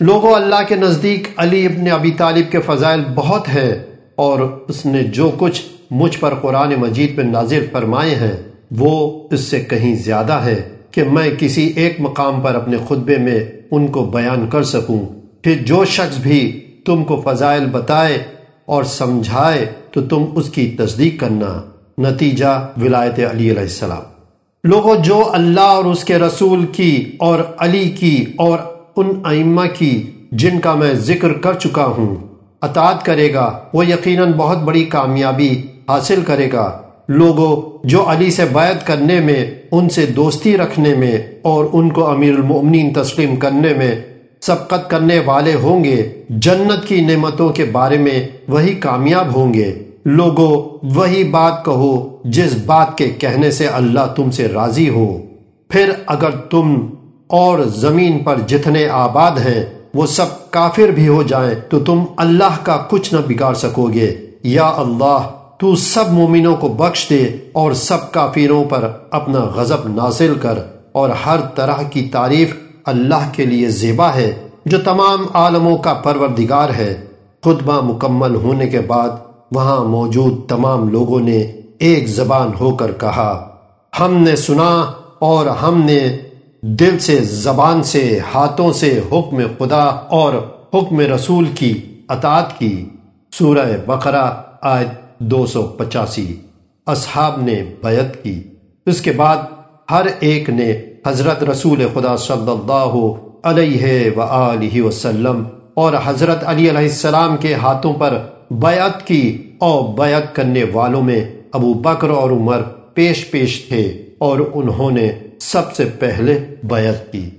لوگوں، اللہ کے نزدیک علی ابن ابی طالب کے فضائل بہت ہیں اور اس نے جو کچھ مجھ پر قرآن مجید میں نازل فرمائے ہیں، وہ اس سے کہیں زیادہ ہے کہ میں کسی ایک مقام پر اپنے خطبے میں ان کو بیان کر سکوں۔ پھر جو شخص بھی تم کو فضائل بتائے اور سمجھائے تو تم اس کی تصدیق کرنا۔ نتیجہ ولایت علی علیہ السلام۔ لوگوں، جو اللہ اور اس کے رسول کی اور علی کی اور ان ائمہ کی، جن کا میں ذکر کر چکا ہوں، اطاعت کرے گا، وہ یقیناً بہت بڑی کامیابی حاصل کرے گا۔ لوگوں، جو علی سے بیعت کرنے میں، ان سے دوستی رکھنے میں اور ان کو امیر المؤمنین تسلیم کرنے میں سبقت کرنے والے ہوں گے۔ جنت کی نعمتوں کے بارے میں وہی کامیاب ہوں گے۔ لوگوں وہی بات کہو جس بات کے کہنے سے اللہ تم سے راضی ہو۔ پھر اگر تم اور زمین پر جتنے آباد ہیں، وہ سب کافر بھی ہو جائیں، تو تم اللہ کا کچھ نہ بگاڑ سکو گے۔ یا اللہ، تو سب مومنوں کو بخش دے اور سب کافروں پر اپنا غضب نازل کر اور ہر طرح کی تعریف اللہ کے لیے زیبا ہے، جو تمام عالموں کا پروردگار ہے۔ خطبہ مکمل ہونے کے بعد وہاں موجود تمام لوگوں نے ایک زبان ہو کر کہا، ہم نے سنا اور ہم نے دل سے، زبان سے، ہاتھوں سے حکم خدا اور حکم رسول کی اطاعت کی۔ سورہ بقرہ آیت دو سو پچاسی، اصحاب نے بیعت کی۔ اس کے بعد ہر ایک نے حضرت رسول خدا صلی اللہ علیہ وآلہ وسلم اور حضرت علی علیہ السلام کے ہاتھوں پر بیعت کی اور بیعت کرنے والوں میں ابو بکر اور عمر پیش پیش تھے اور انہوں نے سب سے پہلے بیعت کی۔